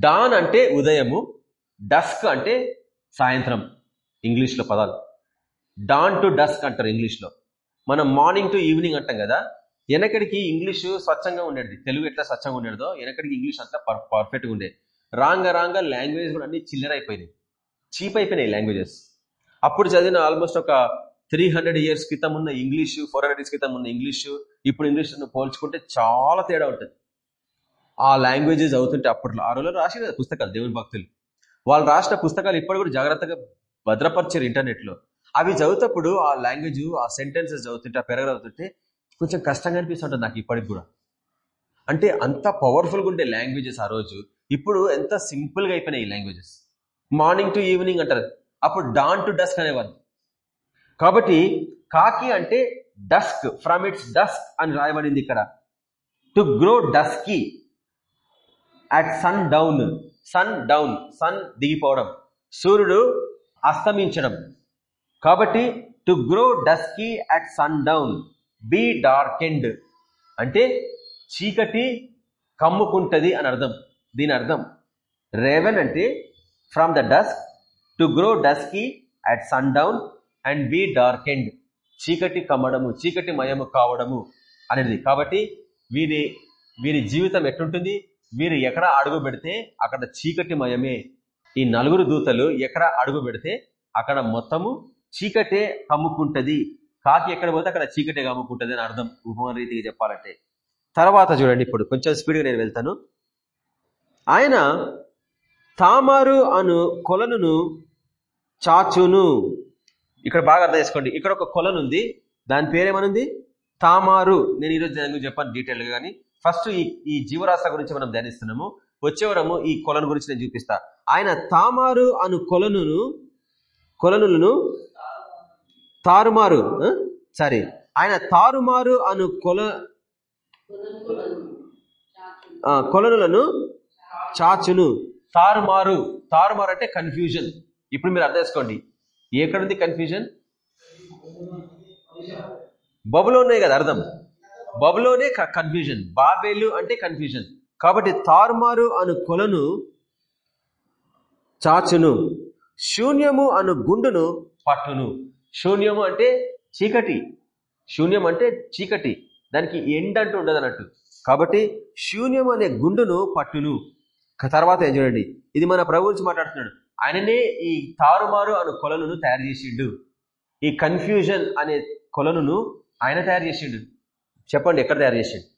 A: డాన్ అంటే ఉదయము డస్క్ అంటే సాయంత్రం ఇంగ్లీష్లో పదాలు. డాన్ టు డస్క్ అంటారు ఇంగ్లీష్లో. మనం మార్నింగ్ టు ఈవినింగ్ అంటాం కదా వెనకడికి ఇంగ్లీష్ స్వచ్ఛంగా ఉండేది. తెలుగు ఎట్లా స్వచ్ఛంగా ఉండేదో వెనకడికి ఇంగ్లీష్ అంతా పర్ఫెక్ట్గా ఉండేది రాంగ రాంగ లాంగ్వేజ్ కూడా అన్ని చిల్లర అయిపోయినాయి. చీప్ అయిపోయినాయి లాంగ్వేజెస్ అప్పుడు చదివిన ఆల్మోస్ట్ ఒక త్రీ హండ్రెడ్ ఇయర్స్ క్రితం ఉన్న ఇంగ్లీషు ఫోర్ హండ్రెడ్ ఇయర్స్ క్రితం ఉన్న ఇంగ్లీషు ఇప్పుడు ఇంగ్లీష్ పోల్చుకుంటే చాలా తేడా ఉంటుంది. ఆ లాంగ్వేజెస్ అవుతుంటే అప్పట్లో. ఆ రోజుల్లో రాసిన పుస్తకాలు దేవుని భక్తులు. వాళ్ళు రాసిన పుస్తకాలు ఇప్పుడు కూడా జాగ్రత్తగా భద్రపరిచారు ఇంటర్నెట్లో. అవి చదువుతప్పుడు ఆ లాంగ్వేజ్ ఆ సెంటెన్సెస్ చదువుతుంటే ఆ పెరగ చదువుతుంటే కొంచెం కష్టంగా అనిపిస్తుంటుంది నాకు ఇప్పటికి కూడా. అంటే అంత పవర్ఫుల్గా ఉండే లాంగ్వేజెస్ ఆ రోజు. ఇప్పుడు ఎంత సింపుల్గా అయిపోయినాయి ఈ లాంగ్వేజెస్ మార్నింగ్ టు ఈవినింగ్ అంటారు. అప్పుడు డాన్ టు డస్క్ అనేవాళ్ళు. కాబట్టి కాకి అంటే డస్క్ ఫ్రమ్ ఇట్స్ డస్క్ అని రాయబడింది ఇక్కడ. To grow dusky at sun down sun down sun దిగిపోవడం. సూర్యుడు అస్తమించడం. కాబట్టి to grow dusky at sun down be darkened అంటే చీకటి కమ్ముకుంటది అని అర్థం. దీని అర్థం రేవెన్ అంటే from the dusk to grow dusky at sun down and be darkened. చీకటి కమ్మడము చీకటి మయము కావడము అనేది. కాబట్టి వీరి వీరి జీవితం ఎట్లుంటుంది? వీరు ఎక్కడ అడుగు పెడితే అక్కడ చీకటి మయమే. ఈ నలుగురు దూతలు ఎక్కడ అడుగు పెడితే అక్కడ మొత్తము చీకటే కమ్ముకుంటుంది. కాకి ఎక్కడ పోతే అక్కడ చీకటే కమ్ముకుంటుంది అని అర్థం ఉపమాన రీతిగా చెప్పాలంటే. తర్వాత చూడండి ఇప్పుడు కొంచెం స్పీడ్గా నేను వెళ్తాను. ఆయన తామారు అను కొలనును చాచును. ఇక్కడ బాగా అర్థం చేసుకోండి. ఇక్కడ ఒక కొలను ఉంది దాని పేరేమనుంది? తామారు. నేను ఈరోజు దాని గురించి చెప్పాను డీటెయిల్గా కానీ. ఫస్ట్ ఈ ఈ జీవరాశ గురించి మనం ధ్యానిస్తున్నాము. వచ్చేవరము ఈ కొలను గురించి నేను చూపిస్తా. ఆయన తామారు అను కొలనును కొలనులను తారుమారు సారీ. ఆయన తారుమారు అను కొల కొలనులను చాచును. తారుమారు. తారుమారు అంటే కన్ఫ్యూజన్ ఇప్పుడు మీరు అర్థం చేసుకోండి. ఎక్కడుంది కన్ఫ్యూజన్ బబులోనే కదా అర్థం. బబులోనే కన్ఫ్యూజన్ బాబేలు అంటే కన్ఫ్యూజన్ కాబట్టి తారుమారు అను కొలను చాచును. శూన్యము అను గుండును పట్టును. శూన్యము అంటే చీకటి. శూన్యం అంటే చీకటి. దానికి ఎండ్ అంటూ ఉండదు అన్నట్టు. కాబట్టి శూన్యం అనే గుండును పట్టును. తర్వాత ఏం చూడండి. ఇది మన ప్రభు గురించి మాట్లాడుతున్నాడు. ఆయననే ఈ తారుమారు అను కొలనును తయారు చేసిండు. ఈ కన్ఫ్యూజన్ అనే కొలనును ఆయన తయారు చేసిండు. చెప్పండి ఎక్కడ తయారు చేసిండు?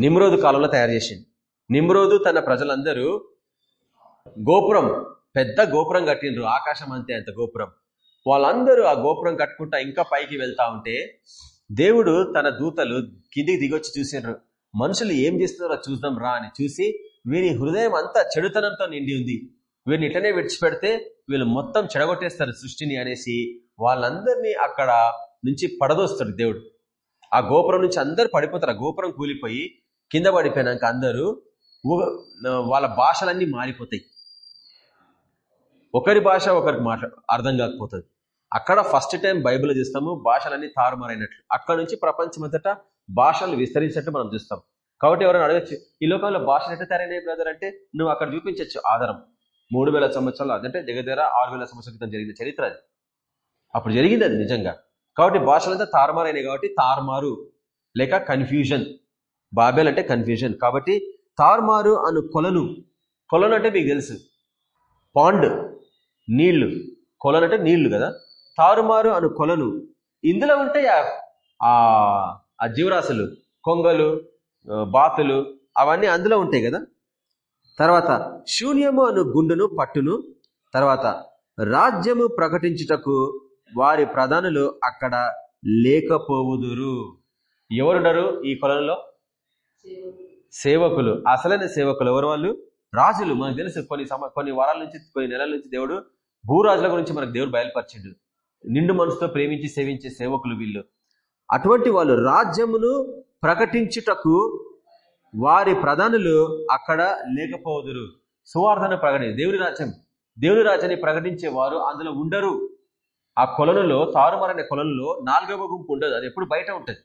A: నిమ్రోదు కాలంలో తయారు చేసిండు. నిమ్రోదు తన ప్రజలందరూ గోపురం పెద్ద గోపురం కట్టిండ్రు. ఆకాశం అంతే అంత గోపురం. వాళ్ళందరూ ఆ గోపురం కట్టుకుంటా ఇంకా పైకి వెళ్తా ఉంటే దేవుడు తన దూతలు కిందికి దిగొచ్చి చూసిండ్రు. మనుషులు ఏం చేస్తున్నారో చూద్దాం రా అని చూసి వీరి హృదయం అంతా చెడుతనంతో నిండి ఉంది. వీరిని ఇట్లనే విడిచిపెడితే వీళ్ళు మొత్తం చెడగొట్టేస్తారు సృష్టిని అనేసి వాళ్ళందరినీ అక్కడ నుంచి పడదోస్తాడు దేవుడు. ఆ గోపురం నుంచి అందరు పడిపోతారు. ఆ గోపురం కూలిపోయి కింద పడిపోయినాక అందరూ వాళ్ళ భాషలన్నీ మారిపోతాయి. ఒకరి భాష ఒకరికి మాట్లా అర్థం కాకపోతుంది. అక్కడ ఫస్ట్ టైం బైబిల్ చూస్తాము భాషలన్నీ తారుమారైనట్లు. అక్కడ నుంచి ప్రపంచమంతటా భాషలు విస్తరించినట్టు మనం చూస్తాం. కాబట్టి ఎవరైనా అడగచ్చు ఈ లోకంలో భాషలు ఎట్లా తయారైనాయి బ్రదర్? అంటే నువ్వు అక్కడ చూపించవచ్చు ఆధారం. మూడు వేల సంవత్సరాలు అదంటే దగ్గర దగ్గర ఆరు వేల సంవత్సరాల క్రితం జరిగిన చరిత్ర అది. అప్పుడు జరిగింది అది నిజంగా. కాబట్టి భాషలంతా అయినాయి కాబట్టి తారుమారు లేక కన్ఫ్యూజన్ బాబేల్ అంటే కన్ఫ్యూజన్ కాబట్టి తారుమారు అను కొలను కొలను అంటే మీకు తెలుసు. పాండ్ నీళ్ళు. కొలను అంటే నీళ్ళు కదా. తారుమారు అను కొలను. ఇందులో ఉంటే ఆ- ఆ జీవరాశులు. కొంగలు బాతులు అవన్నీ అందులో ఉంటాయి కదా. తర్వాత శూన్యము అను గుండును పట్టును. తర్వాత రాజ్యము ప్రకటించుటకు వారి ప్రధానులు అక్కడ లేకపోవుదురు. ఎవరున్నారు ఈ కొలంలో సేవకులు. అసలైన సేవకులు ఎవరు వాళ్ళు? రాజులు. మనకు తెలుసు కొన్ని సమ కొన్ని వారాల నుంచి కొన్ని నెలల నుంచి దేవుడు భూరాజుల గురించి మనకు దేవుడు బయలుపరిచిండు. నిండు మనసుతో ప్రేమించి సేవించే సేవకులు వీళ్ళు. అటువంటి వాళ్ళు రాజ్యమును ప్రకటించుటకు వారి ప్రధానులు అక్కడ లేకపోదురు. సువార్థను ప్రకటి దేవుని రాజ్యం. దేవుని రాజ్యాన్ని ప్రకటించే వారు అందులో ఉండరు. ఆ కొలనులో తారుమారనే కొలనులో నాలుగవ గుంపు ఉండదు. అది ఎప్పుడు బయట ఉంటుంది.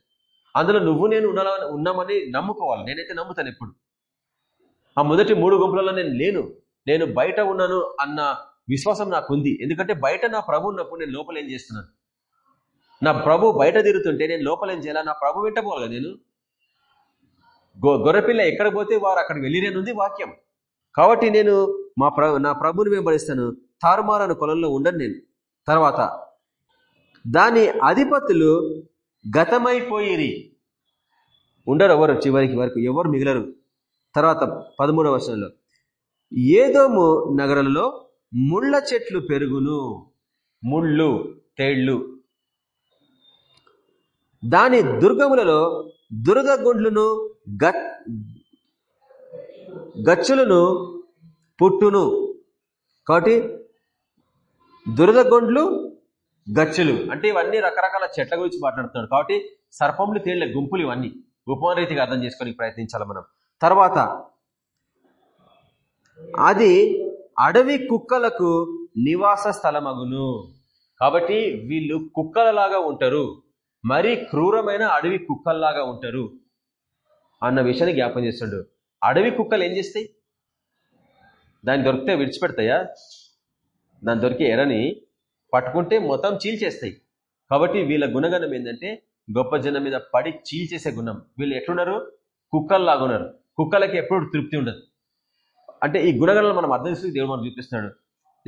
A: అందులో నువ్వు నేను ఉండాల ఉన్నామని నమ్ముకోవాలి. నేనైతే నమ్ముతాను ఎప్పుడు. ఆ మొదటి మూడు గుంపులలో నేను లేను. నేను బయట ఉన్నాను అన్న విశ్వాసం నాకు ఉంది ఎందుకంటే బయట నా ప్రభు ఉన్నప్పుడు నేను లోపల ఏం చేస్తున్నాను? నా ప్రభు బయట తిరుగుతుంటే నేను లోపల ఏం నా ప్రభు వెంట పోవాలి నేను? గొ గొర్రెపిల్ల ఎక్కడ పోతే వారు అక్కడికి వెళ్ళిరేనుంది వాక్యం. కాబట్టి నేను మా ప్ర నా ప్రభుని వెంబడిస్తాను. తారుమారని కొలంలో ఉండను నేను. తర్వాత దాని అధిపతులు గతమైపోయిరి. ఉండరు ఎవరు చివరికి వరకు ఎవరు మిగలరు. తర్వాత పదమూడవ వర్షంలో ఏదోము నగరంలో ముళ్ళ చెట్లు పెరుగును. ముళ్ళు తేళ్ళు. దాని దుర్గములలో దుర్గ గుండ్లను గచ్చులను పుట్టును. కాబట్టి దురదగొండ్లు గచ్చులు. అంటే ఇవన్నీ రకరకాల చెట్ల గురించి మాట్లాడుతున్నాడు. కాబట్టి సర్పములు తేళ్ళ గుంపులు ఇవన్నీ. ఉపమాన రీతిగా అర్థం చేసుకోవడానికి ప్రయత్నించాలి మనం. తర్వాత అది అడవి కుక్కలకు నివాస స్థలమగును. కాబట్టి వీళ్ళు కుక్కలలాగా ఉంటారు. మరీ క్రూరమైన అడవి కుక్కల్లాగా ఉంటారు. అన్న విషయాన్ని జ్ఞాపం చేస్తుండు. అడవి కుక్కలు ఏం చేస్తాయి? దాన్ని దొరికితే విడిచిపెడతాయా? దాని దొరికి ఎరని పట్టుకుంటే మొత్తం చీల్చేస్తాయి కాబట్టి వీళ్ళ గుణగణం ఏంటంటే గొప్ప జనం మీద పడి చీల్చేసే గుణం. వీళ్ళు ఎట్లున్నారు? కుక్కల్లాగా ఉన్నారు. కుక్కలకి ఎప్పుడు తృప్తి ఉండదు. అంటే ఈ గుణగణాలు మనం అర్థం చేసుకుని దేవుడు మనం చూపిస్తున్నాడు.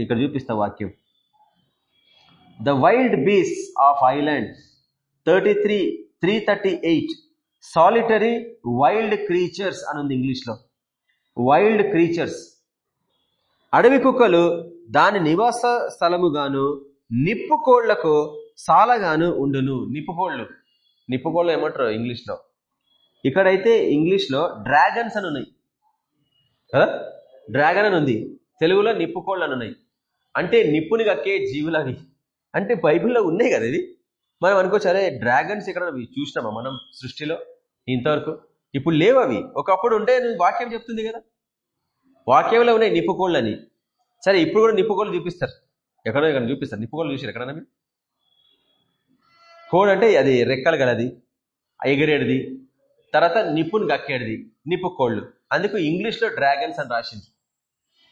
A: ఇక్కడ చూపిస్తాం వాక్యం. The wild beasts of island thirty three three thirty eight solitary wild creatures అని ఉంది ఇంగ్లీష్లో. వైల్డ్ క్రీచర్స్ అడవి కుక్కలు దాని నివాస స్థలముగాను నిప్పుకోళ్ళకు సాలగాను ఉండును. నిప్పుకోళ్ళు నిప్పుకోళ్ళు ఏమంటారు ఇంగ్లీష్లో? ఇక్కడైతే ఇంగ్లీష్లో డ్రాగన్స్ అని ఉన్నాయి. డ్రాగన్ అని ఉంది. తెలుగులో నిప్పుకోళ్ళు అని ఉన్నాయి. అంటే నిప్పుని కక్కే జీవులు అవి అంటే బైబిల్లో ఉన్నాయి కదా ఇది? మనం అనుకోవచ్చు అరే డ్రాగన్స్ ఇక్కడ చూసినామా మనం సృష్టిలో? ఇంతవరకు ఇప్పుడు లేవు అవి. ఒకప్పుడు ఉంటే వాక్యం చెప్తుంది కదా. వాక్యంలో ఉన్నాయి నిప్పుకోళ్ళు అని సరే ఇప్పుడు కూడా నిప్పుకోళ్ళు చూపిస్తారు. ఎక్కడో ఇక్కడ చూపిస్తారు. నిప్పుకోళ్ళు చూసారు ఎక్కడన్నా మీరు? కోడ్ అంటే అది రెక్కలు గలది ఎగిరేడిది తర్వాత నిప్పుని గక్కేడిది నిప్పు కోళ్ళు. అందుకు ఇంగ్లీష్లో డ్రాగన్స్ అని రాసింది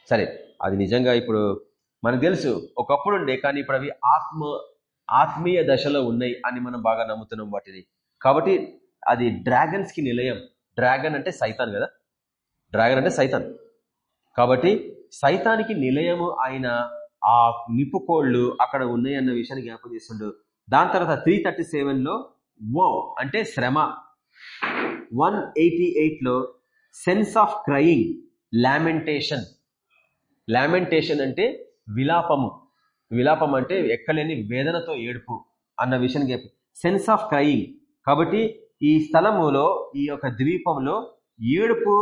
A: సరే అది నిజంగా ఇప్పుడు మనకు తెలుసు. ఒకప్పుడు ఉండే కానీ ఇప్పుడు అవి ఆత్మ ఆత్మీయ దశలో ఉన్నాయి అని మనం బాగా నమ్ముతున్నాం వాటిని. కాబట్టి అది డ్రాగన్స్కి నిలయం. డ్రాగన్ అంటే సైతాన్ కదా? డ్రాగన్ అంటే సైతాన్. కాబట్టి సైతానికి నిలయము అయిన ఆ నిప్పుకోళ్ళు అక్కడ ఉన్నాయి అన్న విషయాన్ని జ్ఞాపకం చేస్తుండు. దాని తర్వాత త్రీ థర్టీ సెవెన్లో వో అంటే శ్రమ. వన్ ఎయిటీ ఎయిట్లో sense of crying lamentation lamentation అంటే విలాపము. విలాపం అంటే ఎక్కలేని వేదనతో ఏడుపు అన్న విషయం సెన్స్ ఆఫ్ క్రయింగ్ కాబట్టి ఈ స్థలములో ఈ యొక్క ద్వీపంలో ఏడుపు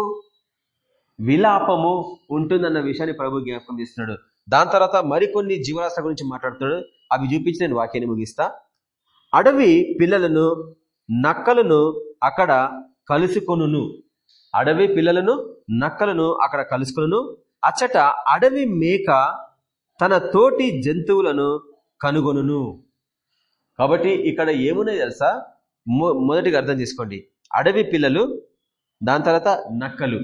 A: విలాపము ఉంటుందన్న విషయాన్ని ప్రభు జ్ఞాపకం చేస్తున్నాడు. దాని తర్వాత మరికొన్ని జీవరాశుల గురించి మాట్లాడుతున్నాడు. అవి చూపించి నేను వాక్యాన్ని ముగిస్తా. అడవి పిల్లలను నక్కలను అక్కడ కలుసుకొను అడవి పిల్లలను నక్కలను అక్కడ కలుసుకొను అచ్చట అడవి మేక తన తోటి జంతువులను కనుగొను కాబట్టి ఇక్కడ ఏమున్నాయి తెలుసా? మొదటిగా అర్థం చేసుకోండి. అడవి పిల్లలు దాని తర్వాత నక్కలు.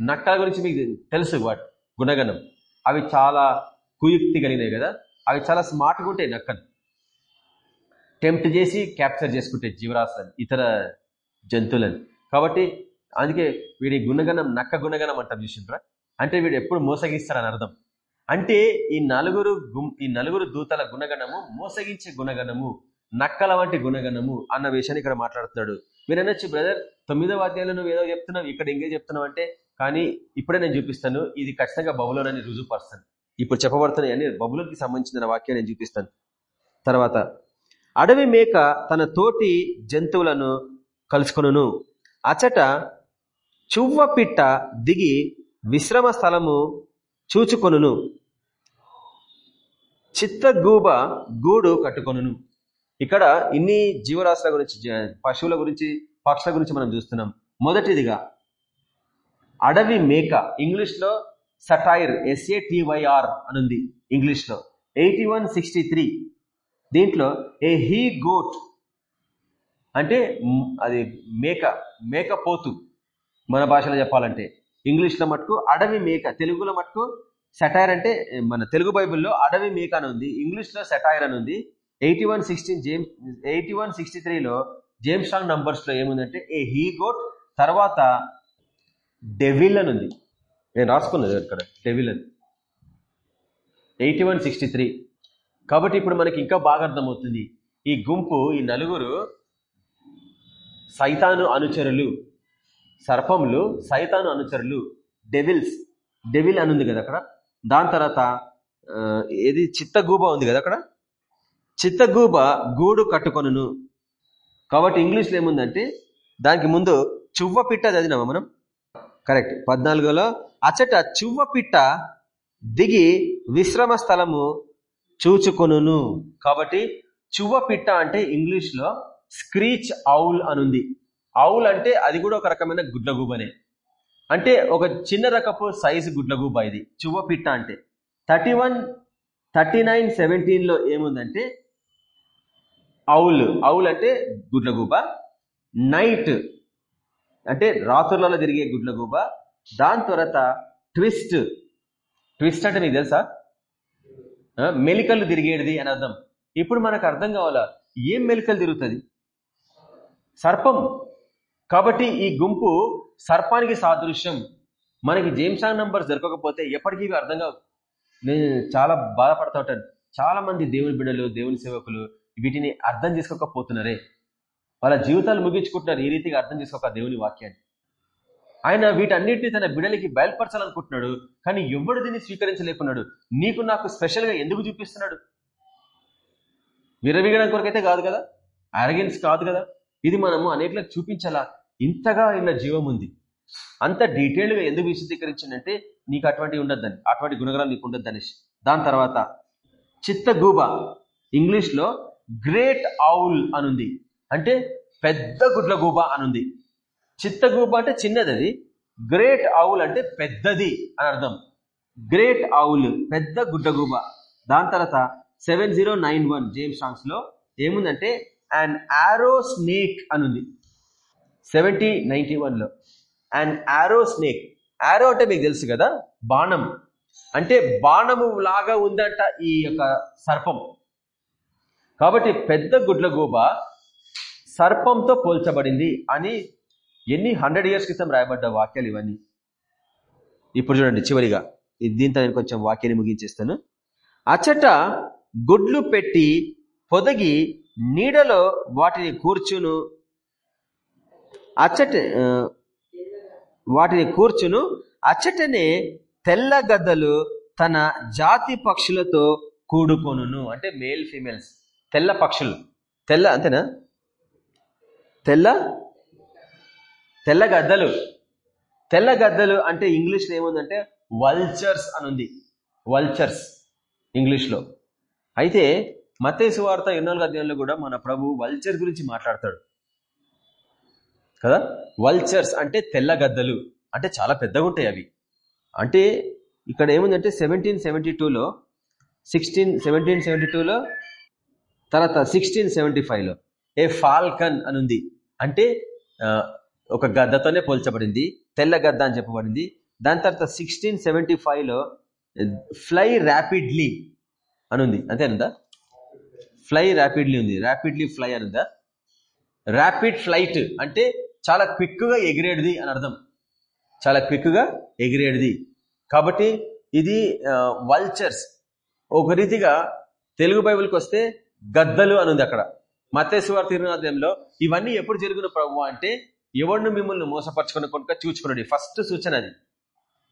A: నక్కల గురించి మీకు తెలుసు వాటి గుణగణం. అవి చాలా కుయుక్తి కలిగినాయి కదా? అవి చాలా స్మార్ట్గా ఉంటాయి నక్కలు. టెంప్ట్ చేసి క్యాప్చర్ చేసుకుంటాయి జీవరాశులను ఇతర జంతువులను. కాబట్టి అందుకే వీడి గుణగణం నక్క గుణగణం అంటారు చూసిండ్రా? అంటే వీడు ఎప్పుడు మోసగిస్తారని అర్థం. అంటే ఈ నలుగురు ఈ నలుగురు దూతల గుణగణము మోసగించే గుణగణము. నక్కల వంటి గుణగణము అన్న విషయాన్ని ఇక్కడ మాట్లాడుతున్నాడు. మీరు అనొచ్చు బ్రదర్ తొమ్మిదవ అధ్యాయంలో నువ్వు ఏదో చెప్తున్నావు ఇక్కడ ఇంకే చెప్తున్నావు అంటే కానీ ఇప్పుడే నేను చూపిస్తాను ఇది ఖచ్చితంగా బబులోనని రుజువుపరుస్తాను ఇప్పుడు చెప్పబడుతున్నాయి అని బబులోకి సంబంధించిన వాక్యం నేను చూపిస్తాను. తర్వాత అడవి మేక తన తోటి జంతువులను కలుసుకును అచట చువ్వ పిట్ట దిగి విశ్రమ స్థలము చూచుకొను చిత్తగూబ గూడు కట్టుకొను ఇక్కడ ఇన్ని జీవరాశుల గురించి పశువుల గురించి పక్షుల గురించి మనం చూస్తున్నాం. మొదటిదిగా అడవి మేక ఇంగ్లీష్లో satire S A T Y R అనుంది ఉంది ఇంగ్లీష్లో. Eighty one sixty three. దీంట్లో ఏ హీ గోట్ అంటే అది మేక మేక పోతు మన భాషలో చెప్పాలంటే. ఇంగ్లీష్లో మటుకు అడవి మేక తెలుగులో మటుకు సెటైర్ అంటే మన తెలుగు బైబిల్లో అడవి మేక అని ఉంది. ఇంగ్లీష్లో సెటైర్ అని ఉంది. Eighty one sixteen James eighty one sixty త్రీలో జేమ్స్ స్ట్రాంగ్ నంబర్స్లో ఏముందంటే ఏ హీ గోట్ తర్వాత డెవిల్ అని ఉంది. నేను రాసుకున్నది ఇక్కడ డెవిల్ అని. ఎయిటీ వన్ సిక్స్టీ త్రీ కాబట్టి ఇప్పుడు మనకి ఇంకా బాగా అర్థమవుతుంది. ఈ గుంపు ఈ నలుగురు సైతాను అనుచరులు సర్పములు సైతాను అనుచరులు డెవిల్స్ డెవిల్ అని ఉంది కదా అక్కడ. దాని తర్వాత ఏది చిత్తగూబ ఉంది కదా అక్కడ. చిత్తగూబ గూడు కట్టుకొను కాబట్టి ఇంగ్లీష్లో ఏముందంటే దానికి ముందు చువ్వ పిట్ట చదివినామా మనం? కరెక్ట్. పద్నాలుగులో అచట చువ్వ పిట్ట దిగి విశ్రమ స్థలము చూచుకొను కాబట్టి చువ్వ పిట్ట అంటే ఇంగ్లీష్లో స్క్రీచ్ ఔల్ అనుంది. ఔల్ అంటే అది కూడా ఒక రకమైన గుడ్లగూబనే. అంటే ఒక చిన్న రకపు సైజు గుడ్లగూబ ఇది. చువ్వ పిట్ట అంటే. థర్టీ వన్ థర్టీ నైన్ సెవెంటీన్లో ఏముందంటే ఔల్. ఔల్ అంటే గుడ్లగూబ. నైట్ అంటే రాత్రులలో తిరిగే గుడ్లగూబ. దాని తర్వాత ట్విస్ట్. ట్విస్ట్ అంటే నీకు తెలుసా? మెలికలు తిరిగేది అని అర్థం. ఇప్పుడు మనకు అర్థం కావాలా? ఏం మెలికలు తిరుగుతుంది? సర్పం. కాబట్టి ఈ గుంపు సర్పానికి సాదృశ్యం. మనకి జేమ్సాంగ్ నంబర్స్ దొరకకపోతే ఎప్పటికీ అర్థం కావు. నేను చాలా బాధపడతా ఉంటాను. చాలా మంది దేవుని బిడ్డలు దేవుని సేవకులు వీటిని అర్థం చేసుకోకపోతున్నారే. వాళ్ళ జీవితాలు ముగించుకుంటున్నారు ఈ రీతిగా అర్థం చేసుకోక దేవుని వాక్యాన్ని. ఆయన వీటన్నిటిని తన బిడలికి బయలుపరచాలనుకుంటున్నాడు కానీ ఎవడు దీన్ని స్వీకరించలేకున్నాడు. నీకు నాకు స్పెషల్గా ఎందుకు చూపిస్తున్నాడు? విరవీగడం కొరకైతే కాదు కదా? అరగెన్స్ కాదు కదా? ఇది మనము అనేకలకు చూపించాలా? ఇంతగా ఇలా జీవం ఉంది. అంత డీటెయిల్గా ఎందుకు విశదీకరించిందంటే నీకు అటువంటి ఉండద్దని అటువంటి గుణగణాలు నీకు ఉండద్దు అనేసి దాని తర్వాత చిత్తగూబ ఇంగ్లీష్లో గ్రేట్ ఆవుల్ అనుంది. అంటే పెద్ద గుడ్లగూబ అనుంది. చిత్తగూబ అంటే చిన్నది అది గ్రేట్ ఆవుల్ అంటే పెద్దది అని అర్థం. గ్రేట్ ఆవుల్ పెద్ద గుడ్డగూబ. దాని తర్వాత seven zero nine one James సాంగ్స్లో ఏముందంటే అండ్ ఆరో స్నేక్ అనుంది. సెవెంటీ నైన్టీ వన్లో అండ్ ఆరో స్నేక్ ఆరో అంటే మీకు తెలుసు కదా బాణం. అంటే బాణము లాగా ఉందంట ఈ యొక్క సర్పం. కాబట్టి పెద్ద గుడ్లగూబ సర్పంతో పోల్చబడింది అని ఎన్ని హండ్రెడ్ ఇయర్స్ క్రితం రాయబడ్డ వాక్యాలు ఇవన్నీ. ఇప్పుడు చూడండి చివరిగా. దీంతో నేను కొంచెం వాక్యాన్ని ముగించేస్తాను. అచ్చట గుడ్లు పెట్టి పొదగి నీడలో వాటిని కూర్చును. అచ్చట వాటిని కూర్చును. అచ్చటనే తెల్ల గద్దలు తన జాతి పక్షులతో కూడుకొను అంటే మేల్ ఫీమేల్స్ తెల్ల పక్షులు. తెల్ల అంతేనా? తెల్ల? తెల్ల గద్దలు. తెల్ల గద్దలు అంటే ఇంగ్లీష్లో ఏముందంటే వల్చర్స్ అని ఉంది. వల్చర్స్ ఇంగ్లీష్లో. అయితే మతేసు వార్త ఎన్నో అధ్యాయంలో కూడా మన ప్రభు వల్చర్ గురించి మాట్లాడతాడు. కదా? వల్చర్స్ అంటే తెల్ల గద్దలు. అంటే చాలా పెద్దగా ఉంటాయి అవి. అంటే ఇక్కడ ఏముందంటే సెవెంటీన్ సెవెంటీ టూలో సిక్స్టీన్ సెవెంటీన్ సెవెంటీ టూలో తర్వాత సిక్స్టీన్ సెవెంటీ ఫైవ్లో ఏ ఫాల్కన్ అని ఉంది అంటే ఒక గద్దతోనే పోల్చబడింది తెల్ల గద్ద అని చెప్పబడింది. దాని తర్వాత సిక్స్టీన్ సెవెంటీ ఫైవ్లో ఫ్లై ర్యాపిడ్లీ అనుంది. అంతేనందా? ఫ్లై ర్యాపిడ్లీ ఉంది. ర్యాపిడ్లీ ఫ్లై అనుందా? ర్యాపిడ్ ఫ్లైట్ అంటే చాలా క్విక్గా ఎగిరేడిది అని అర్థం. చాలా క్విక్గా ఎగిరేడిది. కాబట్టి ఇది వల్చర్స్. ఒక రీతిగా తెలుగు బైబిల్కి వస్తే గద్దలు అనుంది అక్కడ. మతేశ్వర తిరునాద్యంలో ఇవన్నీ ఎప్పుడు జరుగున ప్రభు అంటే ఎవరిని మిమ్మల్ని మోసపరచుకుని కొనుక చూచుకున్నాడు ఫస్ట్ సూచన అది.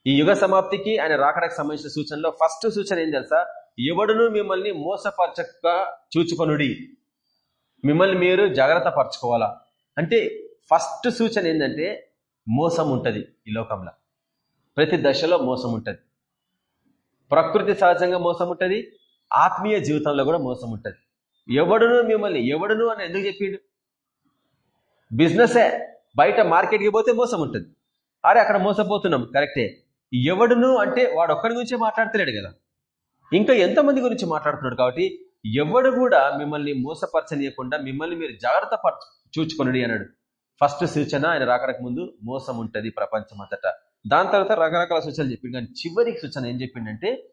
A: ఈ యుగ సమాప్తికి ఆయన రాకడానికి సంబంధించిన సూచనలో ఫస్ట్ సూచన ఏం తెలుసా? ఎవడును మిమ్మల్ని మోసపరచక చూచుకొనుడి? మిమ్మల్ని మీరు జాగ్రత్త పరచుకోవాలా? అంటే ఫస్ట్ సూచన ఏంటంటే మోసం ఉంటుంది ఈ లోకంలో. ప్రతి దశలో మోసం ఉంటుంది. ప్రకృతి సహజంగా మోసం ఉంటుంది. ఆత్మీయ జీవితంలో కూడా మోసం ఉంటుంది. ఎవడును మిమ్మల్ని ఎవడును అని ఎందుకు చెప్పిండు? బిజినెసే బయట మార్కెట్కి పోతే మోసం ఉంటుంది. అరే అక్కడ మోసపోతున్నాం. కరెక్టే. ఎవడును అంటే వాడు ఒక్కడి గురించే మాట్లాడతలేడు కదా. ఇంకా ఎంతమంది గురించి మాట్లాడుతున్నాడు కాబట్టి ఎవడు కూడా మిమ్మల్ని మోసపరచనీయకుండా మిమ్మల్ని మీరు జాగ్రత్త పరచు చూచుకొనడి అన్నాడు. ఫస్ట్ సూచన ఆయన రాకడానికి ముందు మోసం ఉంటుంది ప్రపంచం అంతటా. దాని తర్వాత రకరకాల సూచనలు చెప్పిండు. కానీ చివరికి సూచన ఏం చెప్పిండంటే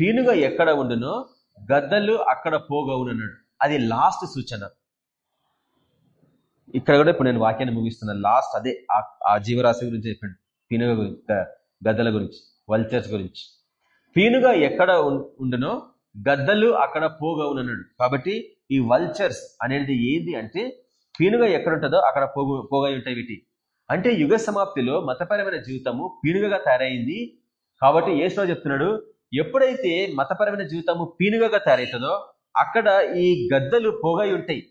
A: పీనుగా ఎక్కడ ఉండునో గద్దలు అక్కడ పోగవునన్నాడు. అది లాస్ట్ సూచన. ఇక్కడ కూడా ఇప్పుడు నేను వాక్యాన్ని ముగిస్తున్నాను లాస్ట్ అదే ఆ జీవరాశి గురించి చెప్పాడు పీనుగ గద్దల గురించి వల్చర్స్ గురించి. పీనుగ ఎక్కడ ఉండునో గద్దలు అక్కడ పోగవునన్నాడు. కాబట్టి ఈ వల్చర్స్ అనేది ఏంది అంటే పీనుగ ఎక్కడ ఉంటుందో అక్కడ పోగు పోగై ఉంటాయి వీటి. అంటే యుగ సమాప్తిలో మతపరమైన జీవితము పీనుగగా తయారైంది. కాబట్టి ఏసులో చెప్తున్నాడు ఎప్పుడైతే మతపరమైన జీవితము పీనుగగా తయారవుతుందో అక్కడ ఈ గద్దలు పోగై ఉంటాయి.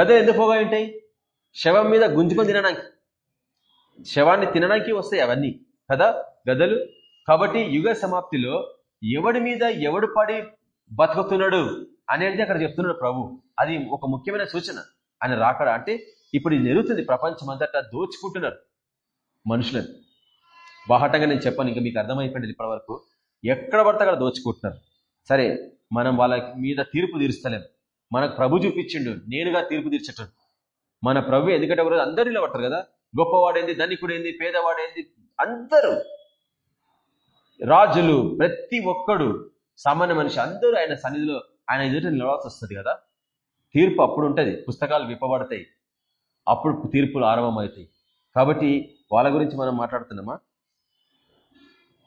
A: గద్దలు ఎందుకు పోగై ఉంటాయి? శవం మీద గుంజుకొని తినడానికి. శవాన్ని తినడానికి వస్తాయి అవన్నీ కదా? గదలు కాబట్టి యుగ సమాప్తిలో ఎవడి మీద ఎవడు పడి బతుకుతున్నాడు అనేది అక్కడ చెప్తున్నాడు ప్రభు. అది ఒక ముఖ్యమైన సూచన. ఆయన రాకడా అంటే ఇప్పుడు ఇది జరుగుతుంది. ప్రపంచం అంతటా దోచుకుంటున్నారు మనుషులను. బాహటంగా నేను చెప్పాను ఇంకా మీకు అర్థమైపోయింది ఇప్పటి వరకు ఎక్కడ పడితే అక్కడ దోచుకుంటున్నారు. సరే మనం వాళ్ళ మీద తీర్పు తీరుస్తలేం. మనకు ప్రభు చూపించిండు నేనుగా తీర్పు తీర్చటం. మన ప్రభు ఎందుకంటే ఒకరోజు అందరూ నిలబడతారు కదా. గొప్పవాడేంది ధనికుడేంది పేదవాడేంది అందరూ. రాజులు ప్రతి ఒక్కడు సామాన్య మనిషి అందరూ ఆయన సన్నిధిలో ఆయన ఎదుట నిలవాల్సి వస్తుంది కదా. తీర్పు అప్పుడు ఉంటుంది పుస్తకాలు విప్పబడతాయి. అప్పుడు తీర్పులు ఆరంభమవుతాయి. కాబట్టి వాళ్ళ గురించి మనం మాట్లాడుతున్నామా?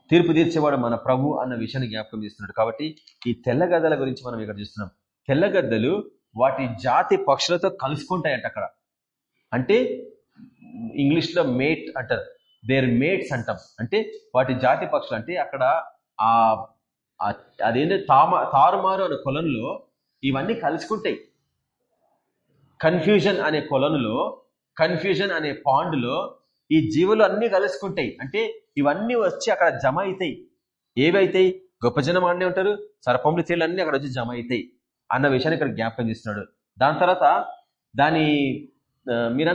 A: తీర్పు తీర్చేవాడు మన ప్రభు అన్న విషయాన్ని జ్ఞాపకం చేస్తున్నాడు. కాబట్టి ఈ తెల్లగద్దల గురించి మనం ఇక్కడ చూస్తున్నాం. తెల్లగద్దలు వాటి జాతి పక్షులతో కలుసుకుంటాయంట అక్కడ. అంటే ఇంగ్లీష్లో మేట్ అంటారు. దేర్ మేట్స్ అంటాం. అంటే వాటి జాతి పక్షులు అంటే అక్కడ ఆ అదేంటి తామ తారుమారు అనే కొలంలో ఇవన్నీ కలుసుకుంటాయి. కన్ఫ్యూజన్ అనే కొలనులో కన్ఫ్యూజన్ అనే పాండ్లో ఈ జీవులు అన్నీ కలుసుకుంటాయి. అంటే ఇవన్నీ వచ్చి అక్కడ జమ అవుతాయి ఏవైతాయి? గొప్ప జనం ఆడనే ఉంటారు సర్పంలు తేళ్ళు అక్కడ వచ్చి జమ అవుతాయి అన్న విషయాన్ని ఇక్కడ జ్ఞాపకం చేస్తున్నాడు. దాని తర్వాత దాని మీరు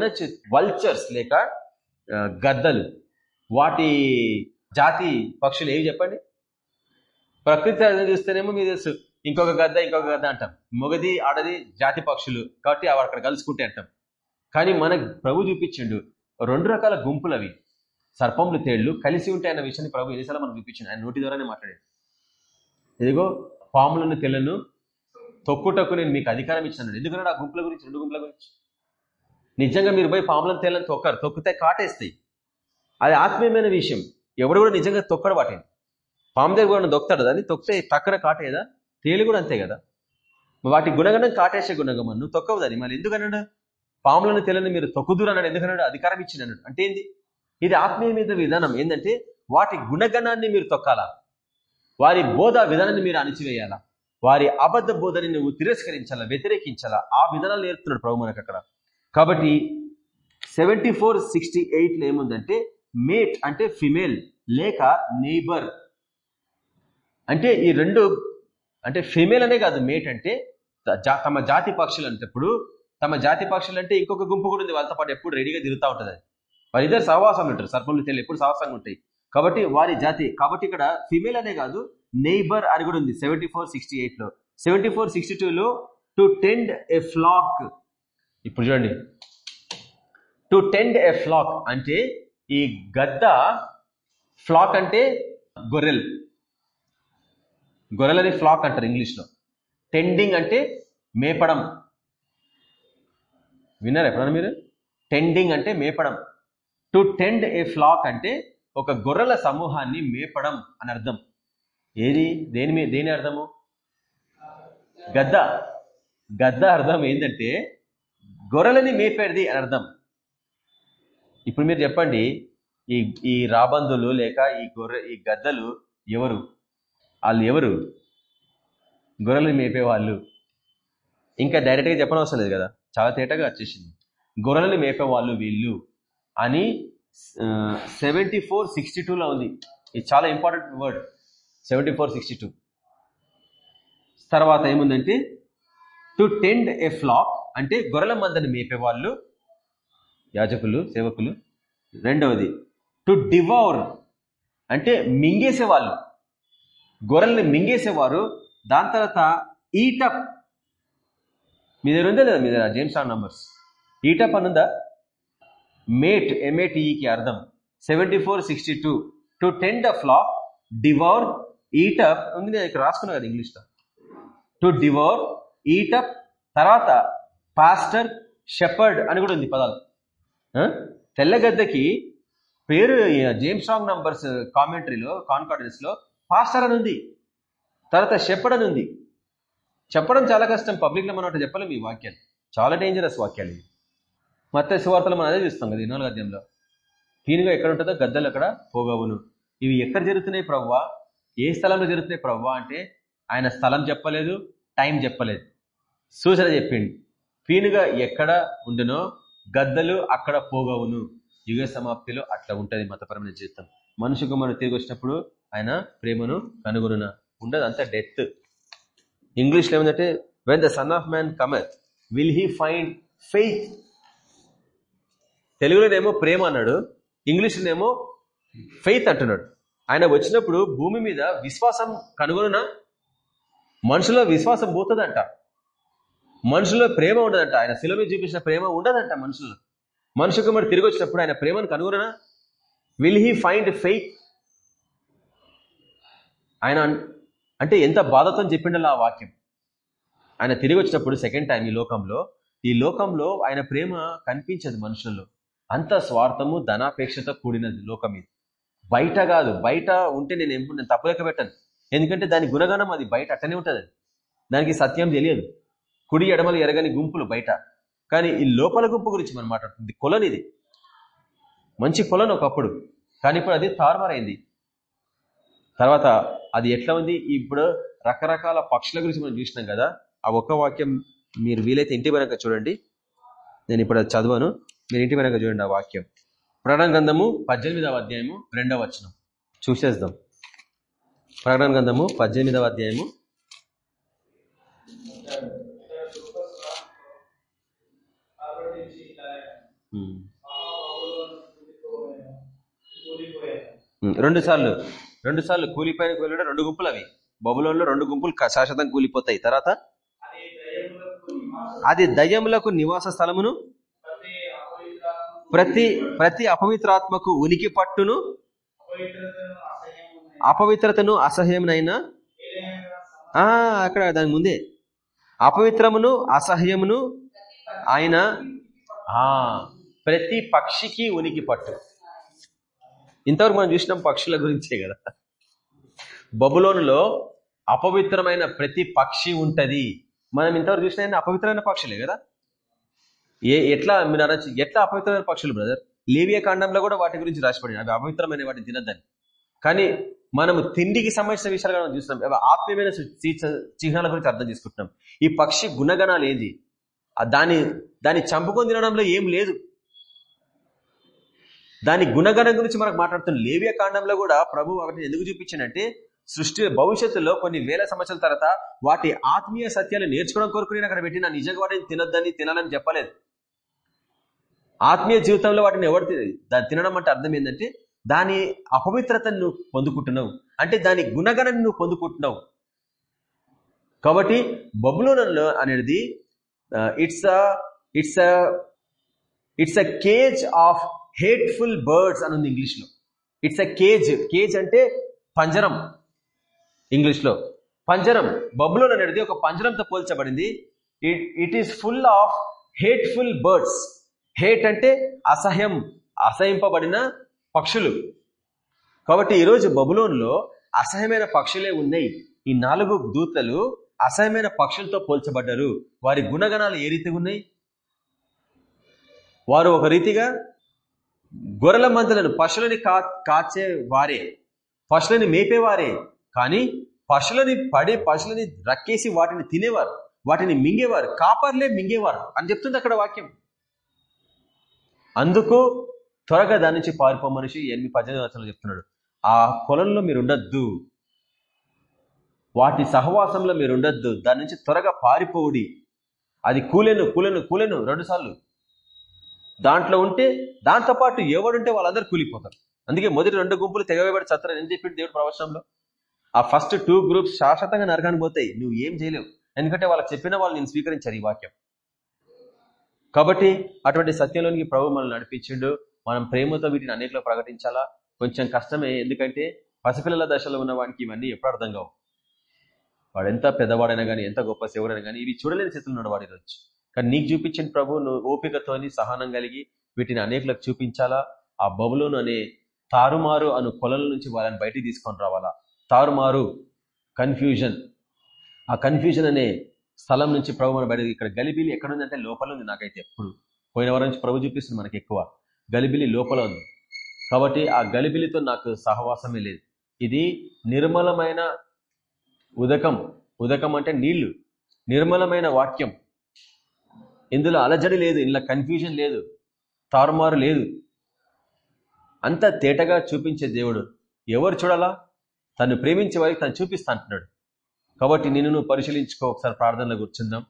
A: వల్చర్స్ లేక గద్దలు. వాటి జాతి పక్షులు ఏవి చెప్పండి? ప్రకృతి చూస్తేనేమో మీరు తెలుసు. ఇంకొక గద్ద ఇంకొక గద్ద అంటాం. మొగది ఆడది జాతి పక్షులు కాబట్టి అవి అక్కడ కలుసుకుంటే అంటాం. కానీ మన ప్రభు చూపించిండు రెండు రకాల గుంపులు అవి సర్పములు తేళ్ళు కలిసి ఉంటాయి అన్న విషయాన్ని ప్రభు ఎన్నిసార్లు మనం చూపించింది ఆయన నోటి ద్వారానే మాట్లాడాడు. ఇదిగో పాములను తెల్లను తొక్కుటకు నేను మీకు అధికారం ఇచ్చాను ఎందుకంటే ఆ గుంపుల గురించి రెండు గుంపుల గురించి? నిజంగా మీరు పోయి పాములను తేలని తొక్కరు. తొక్కితే కాటేస్తాయి. అది ఆత్మీయమైన విషయం. ఎవడు కూడా నిజంగా తొక్కడు వాటిని. పాము దగ్గర కూడా దొక్కుతాడు దాన్ని తొక్కితే తక్కన కాటేదా? తేలి కూడా అంతే కదా. వాటి గుణగణం కాటేసే గుణగమను నువ్వు తొక్కవు దాన్ని. మళ్ళీ ఎందుకన్నాడు? పాములను తెలని మీరు తొక్కుదురు అన్నాడు. ఎందుకన్నాడు? అధికారం ఇచ్చినన్నాడు అంటే ఏంది? ఇది ఆత్మీయ మీద విధానం. ఏంటంటే వాటి గుణగణాన్ని మీరు తొక్కాలా? వారి బోధ విధానాన్ని మీరు అణిచివేయాలా? వారి అబద్ధ బోధని నువ్వు తిరస్కరించాలా? వ్యతిరేకించాలా? ఆ విధానాలు నేర్పుతున్నాడు ప్రభు మనకు అక్కడ. కాబట్టి సెవెంటీ ఫోర్ సిక్స్టీ ఎయిట్లో ఏముందంటే మేట్ అంటే ఫిమేల్ లేక నేబర్ అంటే ఈ రెండు అంటే ఫిమేల్ అనే కాదు మేట్ అంటే తమ జాతి పక్షులు అంటే తమ జాతి పక్షులు అంటే ఇంకొక గుంపు కూడా ఉంది. వాళ్ళతో పాటు ఎప్పుడు రెడీగా తిరుగుతూ ఉంటుంది వారి ఇద్దరు సహవాసం ఉంటారు సర్పంలు తెలియదు ఎప్పుడు సహవాసంగా ఉంటాయి. కాబట్టి వారి జాతి కాబట్టి ఇక్కడ ఫిమేల్ అనే కాదు నెయిబర్ అని కూడా ఉంది సెవెంటీ ఫోర్ సిక్స్టీ ఎయిట్లో సెవెంటీ ఫోర్ సిక్స్టీ టూలో టు టెండ్ ఎ ఫ్లాక్ ఇప్పుడు చూడండి. టు టెండ్ ఎ ఫ్లాక్ అంటే ఈ గద్ద ఫ్లాక్ అంటే గొర్రెలు. గొర్రెలని ఫ్లాక్ అంటారు ఇంగ్లీష్లో టెండింగ్ అంటే మేపడం. విన్నారు ఎప్పుడన్నా మీరు? టెండింగ్ అంటే మేపడం. టు టెండ్ ఏ ఫ్లాక్ అంటే ఒక గొర్రెల సమూహాన్ని మేపడం అని అర్థం. ఏది? దేని మీ దేని అర్థము? గద్ద. గద్ద అర్థం ఏంటంటే గొర్రెలని మేపేది అని అర్థం. ఇప్పుడు మీరు చెప్పండి ఈ ఈ రాబందులు లేక ఈ గొర్రె ఈ గద్దలు ఎవరు? వాళ్ళు ఎవరు? గొర్రెలు మేపేవాళ్ళు ఇంకా డైరెక్ట్గా చెప్పనవసరం లేదు కదా. చాలా తేటగా వచ్చేసింది. గొర్రెలు మేపేవాళ్ళు వీళ్ళు. అని సెవెంటీ ఫోర్ సిక్స్టీ టూలో ఉంది. ఇది చాలా important word seventy four sixty two తర్వాత ఏముందంటే టు టెండ్ ఏ ఫ్లాక్ అంటే గొర్రెల మందని మేపేవాళ్ళు యాజకులు సేవకులు. రెండవది టు డివౌర్ అంటే మింగేసేవాళ్ళు గొర్రెల్ని మింగేసేవారు దాని తర్వాత ఈటప్ మీ దగ్గర ఉందా లేదా? మీ దగ్గర? James on numbers eat up అనుందా? Mate ఎంఏటిఈకి అర్థం. Seventy four sixty two to tend the flock devour eat up ఉంది నేను ఇక్కడ రాసుకున్నా కదా ఇంగ్లీష్లో టు డివోర్ ఈటప్ తర్వాత పాస్టర్ షెపర్డ్ అని కూడా ఉంది పదాలు. తెల్లగద్దకి పేరు జేమ్స్ రాంగ్ నంబర్స్ కామెంటరీలో కాన్ఫిడెన్స్ పాస్టర్ అని ఉంది. తర్వాత షెపర్డ్ అని ఉంది. చెప్పడం చాలా కష్టం. పబ్లిక్లో మనం చెప్పలేము ఈ వాక్యాలు. చాలా డేంజరస్ వాక్యాలు ఇవి. మత్త సువార్తలు మనం అదే చూస్తాం కదా ఈ గద్యంలో. అధ్యాయంలో క్లీన్గా ఎక్కడ ఉంటుందో గద్దలు అక్కడ పోగవును. ఇవి ఎక్కడ జరుగుతున్నాయి ప్రవ్వా? ఏ స్థలంలో జరుగుతున్నాయి ప్రవ్వా అంటే ఆయన స్థలం చెప్పలేదు టైం చెప్పలేదు. సూచన చెప్పిండు. క్లీన్గా ఎక్కడ ఉండునో గద్దలు అక్కడ పోగవును. యుగ సమాప్తిలో అట్లా ఉంటుంది మతపరమైన జీవితం. మనుషు కుమారుడు తిరిగి వచ్చినప్పుడు ఆయన ప్రేమను కనుగొనున. ఉండదు అంత డెత్ ఇంగ్లీష్లో ఏమంటే when the son of man cometh will he find faith తెలుగులోనేమో ప్రేమ అన్నాడు ఇంగ్లీష్లోనేమో ఫెయిత్ అంటున్నాడు. ఆయన వచ్చినప్పుడు భూమి మీద విశ్వాసం కనుగొన మనుషులో విశ్వాసం పోతుందంట. మనుషుల్లో ప్రేమ ఉండదంట. ఆయన శిలవి చూపించిన ప్రేమ ఉండదంట మనుషుల్లో. మనుషు కుమారు తిరిగి వచ్చినప్పుడు ఆయన ప్రేమను కనుగొన విల్ హీ ఫైండ్ ఫెయిత్ ఆయన అంటే ఎంత బాధతో చెప్పిండలో ఆ వాక్యం. ఆయన తిరిగి వచ్చినప్పుడు సెకండ్ టైం ఈ లోకంలో ఈ లోకంలో ఆయన ప్రేమ కనిపించదు మనుషుల్లో. అంత స్వార్థము ధనాపేక్షతో కూడినది లోకం ఇది. బయట కాదు బయట ఉంటే నేను ఏం నేను తప్పులేక పెట్టాను. ఎందుకంటే దాని గుణగణం అది బయట అట్టనే ఉంటుంది. దానికి సత్యం తెలియదు. కుడి ఎడమలు ఎరగని గుంపులు బయట. కానీ ఈ లోపల గుంపు గురించి మనం మాట్లాడుతుంది. కొలని ఇది. మంచి కొలను ఒకప్పుడు. కానీ ఇప్పుడు అది తారుమారైంది తర్వాత అది ఎట్లా ఉంది? ఇప్పుడు రకరకాల పక్షుల గురించి మనం చూసినాం కదా. ఆ ఒక్క వాక్యం మీరు వీలైతే ఇంటి చూడండి. నేను ఇప్పుడు అది చదవను. మీరు ఇంటి వెనక చూడండి ఆ వాక్యం. ప్రకటన గ్రంథము పద్దెనిమిదవ అధ్యాయము రెండవ వచనం. చూసేద్దాం. ప్రకటన గ్రంథము పద్దెనిమిదవ అధ్యాయము. రెండు సార్లు. రెండు సార్లు కూలిపోయిన కూలిన రెండు గుంపులు అవి. బబులోన్లో రెండు గుంపులు క- శాశ్వతం కూలిపోతాయి. తర్వాత? అది దయ్యములకు నివాస స్థలమును ప్రతి ప్రతి అపవిత్రాత్మకు ఉనికి పట్టును అపవిత్రతను అసహ్యమునైనా అక్కడ దాని ముందే. అపవిత్రమును అసహ్యమును ఆయన ప్రతి పక్షికి ఉనికి పట్టు. ఇంతవరకు మనం చూసినాం పక్షుల గురించే కదా. బబులోనులో అపవిత్రమైన ప్రతి పక్షి ఉంటది. మనం ఇంతవరకు చూసిన అపవిత్రమైన పక్షులే కదా. ఏ ఎట్లా మీరు అనొచ్చు ఎట్లా అపవిత్రమైన పక్షులు బ్రదర్ లేవియ కాండంలో కూడా వాటి గురించి రాసిపడి అవి అపవిత్రమైన వాటిని తినద్దని. కానీ మనము తిండికి సంబంధించిన విషయాలు మనం చూస్తున్నాం. అవి ఆత్మీయమైన చిహ్నాల గురించి అర్థం చేసుకుంటున్నాం. ఈ పక్షి గుణగణాలు ఏంది? దాని దాన్ని చంపుకొని తినడంలో ఏం లేదు. దాని గుణగణం గురించి మనకు మాట్లాడుతున్నాం లేవియ కాండంలో కూడా ప్రభు వాటిని ఎందుకు చూపించానంటే సృష్టి భవిష్యత్తులో కొన్ని వేల సంవత్సరాల తర్వాత వాటి ఆత్మీయ సత్యాలు నేర్చుకోవడం కోరుకుని అక్కడ అక్కడ పెట్టిన నిజంగా వాటిని తినొద్దని తినాలని చెప్పలేదు. ఆత్మీయ జీవితంలో వాటిని ఎవరు దాన్ని తినడం అంటే అర్థం ఏంటంటే దాని అపవిత్రతను నువ్వు పొందుకుంటున్నావు. అంటే దాని గుణగణను నువ్వు పొందుకుంటున్నావు. కాబట్టి బబులోనంలో అనేది it's a it's a it's a cage of hateful birds అని ఉంది ఇంగ్లీష్లో. ఇట్స్ అ కేజ్ కేజ్ అంటే పంజరం ఇంగ్లీష్లో. పంజరం బబులోన్ అనేది ఒక పంజరంతో పోల్చబడింది. It is full of hateful birds hate అంటే అసహ్యం అసహింపబడిన పక్షులు. కాబట్టి ఈరోజు బబులోన్లో అసహ్యమైన పక్షులే ఉన్నాయి. ఈ నాలుగు దూతలు అసహ్యమైన పక్షులతో పోల్చబడ్డారు. వారి గుణగణాలు ఏ రీతిగా ఉన్నాయి? వారు ఒక రీతిగా గొర్రెల మందులను పశువులని కా కాచే వారే పశువులని మేపేవారే కానీ పశువులని పడి పశువులని రక్కేసి వాటిని తినేవారు వాటిని మింగేవారు కాపర్లే మింగేవారు అని చెప్తుంది అక్కడ వాక్యం. అందుకు త్వరగా దాని నుంచి పారిపో మనిషి ఎనిమిది పద్దెనిమిది వచనాలు చెప్తున్నాడు. ఆ కొలంలో మీరు ఉండొద్దు వాటి సహవాసంలో మీరు ఉండొద్దు దాని నుంచి త్వరగా పారిపోవుడి. అది కూలెను కూలెను కూలెను రెండు సార్లు. దాంట్లో ఉంటే దాంతో పాటు ఎవడుంటే వాళ్ళందరూ కూలిపోతారు. అందుకే మొదటి రెండు గుంపులు తెగవేబడి చత్తారని ఏం చెప్పిండు దేవుడు ప్రవచనంలో. ఆ ఫస్ట్ టూ గ్రూప్స్ శాశ్వతంగా నరకానికి పోతాయి. నువ్వు ఏం చేయలేవు. ఎందుకంటే వాళ్ళకి చెప్పిన వాళ్ళు నేను స్వీకరించారు ఈ వాక్యం. కాబట్టి అటువంటి సత్యంలోనికి ప్రభు మనల్ని నడిపించిండు. మనం ప్రేమతో వీటిని అనేకలో ప్రకటించాలా? కొంచెం కష్టమే. ఎందుకంటే పసిపిల్లల దశలో ఉన్న వాడికి ఇవన్నీ ఎప్పుడు అర్థం కావు. వాడు ఎంత పెద్దవాడైనా కానీ ఎంత గొప్ప సేవడైనా కానీ ఇవి చూడలేని స్థితిలో ఉన్నాడు వాడి కానీ నీకు చూపించిన ప్రభు నువ్వు ఓపికతోని సహనం కలిగి వీటిని అనేకులకు చూపించాలా? ఆ బబులోను అనే తారుమారు అను కొలల నుంచి వాళ్ళని బయటికి తీసుకొని రావాలా? తారుమారు కన్ఫ్యూజన్. ఆ కన్ఫ్యూజన్ అనే స్థలం నుంచి ప్రభు మన బయట ఇక్కడ గలిబిలి ఎక్కడ ఉందంటే లోపల ఉంది నాకైతే ఎప్పుడు. పోయిన వారం నుంచి ప్రభు చూపిస్తుంది మనకి ఎక్కువ. గలిబిలి లోపల ఉంది. కాబట్టి ఆ గలిబిలితో నాకు సహవాసమే లేదు. ఇది నిర్మలమైన ఉదకం. ఉదకం అంటే నీళ్ళు. నిర్మలమైన వాక్యం. ఇందులో అలజడి లేదు ఇందులో కన్ఫ్యూజన్ లేదు తారుమారు లేదు. అంత తేటగా చూపించే దేవుడు. ఎవరు చూడాలా? తను ప్రేమించే వారికి తను చూపిస్తా అంటున్నాడు. కాబట్టి నిన్ను నువ్వు పరిశీలించుకో ఒకసారి ప్రార్థనలో కూర్చుందాం.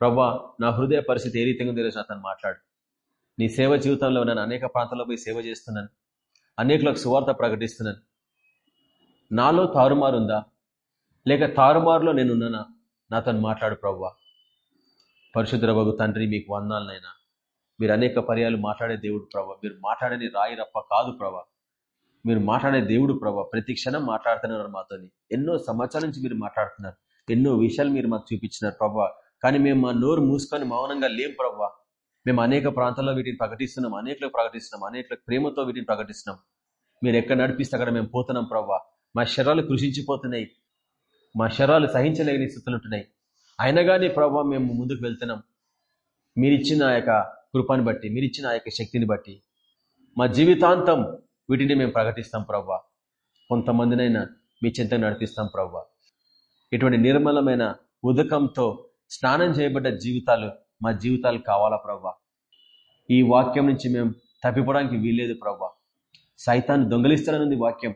A: ప్రభా నా హృదయ పరిస్థితి ఏ రీతిగా తెలిసిన అతను మాట్లాడు. నీ సేవ జీవితంలో నేను అనేక ప్రాంతాల్లో పోయి సేవ చేస్తున్నాను. అనేకులకు సువార్త ప్రకటిస్తున్నాను. నాలో తారుమారుందా? లేక తారుమారులో నేను ఉన్నానా నాతో మాట్లాడు ప్రవ్వా పరిశుద్ధ బగు తండ్రి మీకు వందాలనైనా మీరు అనేక పర్యాలు మాట్లాడే దేవుడు ప్రభా. మీరు మాట్లాడని రాయి రప్ప కాదు ప్రభా. మీరు మాట్లాడే దేవుడు ప్రభా ప్రతి క్షణం మాట్లాడుతున్నారు మాతోని. ఎన్నో సంవత్సరాల నుంచి మీరు మాట్లాడుతున్నారు. ఎన్నో విషయాలు మీరు మాకు చూపించినారు ప్రభా. కానీ మేము మా నోరు మూసుకొని మౌనంగా లేం ప్రభా. మేము అనేక ప్రాంతాల్లో వీటిని ప్రకటిస్తున్నాం అనేకలకు ప్రకటిస్తున్నాం అనేకలకు ప్రేమతో వీటిని ప్రకటిస్తున్నాం. మీరు ఎక్కడ నడిపిస్తే అక్కడ మేము పోతున్నాం ప్రభా. మా శరాలు కృషించిపోతున్నాయి. మా శరాలు సహించలేని స్థితులు ఉంటున్నాయి. అయినా కానీ ప్రభా మేము ముందుకు వెళ్తున్నాం. మీరిచ్చిన ఆ యొక్క కృపాన్ని బట్టి మీరిచ్చిన ఆ యొక్క శక్తిని బట్టి. మా జీవితాంతం వీటిని మేము ప్రకటిస్తాం ప్రవ్వా. కొంతమందినైనా మీ చింత నడిపిస్తాం ప్రవ్వా. ఇటువంటి నిర్మలమైన ఉదకంతో స్నానం చేయబడ్డ జీవితాలు మా జీవితాలు కావాలా ప్రవ్వా? ఈ వాక్యం నుంచి మేము తప్పిపోవడానికి వీల్లేదు ప్రవ్వా. సైతాన్ని దొంగలిస్తానన్నది వాక్యం.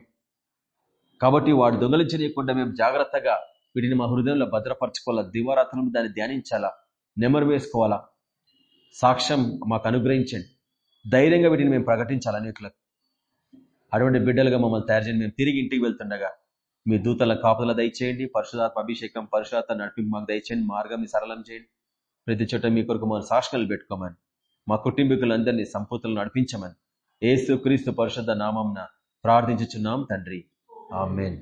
A: కాబట్టి వాడు దొంగలించనీయకుండా మేము జాగ్రత్తగా వీటిని మా హృదయంలో భద్రపరచుకోవాలా? దివారాత్రులు దాన్ని ధ్యానించాలా? నెమరు వేసుకోవాలా? సాక్ష్యం మాకు అనుగ్రహించండి. ధైర్యంగా వీటిని మేము ప్రకటించాలా అనేకులకు? అటువంటి బిడ్డలుగా మమ్మల్ని తయారు చేయండి. మేము తిరిగి ఇంటికి వెళ్తుండగా మీ దూతల కాపుదల దయచేయండి. పరిశుధాత్మ అభిషేకం పరిశుధాత్మ నడిపి మాకు దయచేయండి. మార్గం సరళం చేయండి. ప్రతి చోట మీ కొరకు మన సాక్షణలు పెట్టుకోమని మా కుటుంబీకులందరినీ సంపూతులను నడిపించమని ఏసు క్రీస్తు పరిషత్ నామంన ప్రార్థించుచున్నాం తండ్రి. ఆమెన్.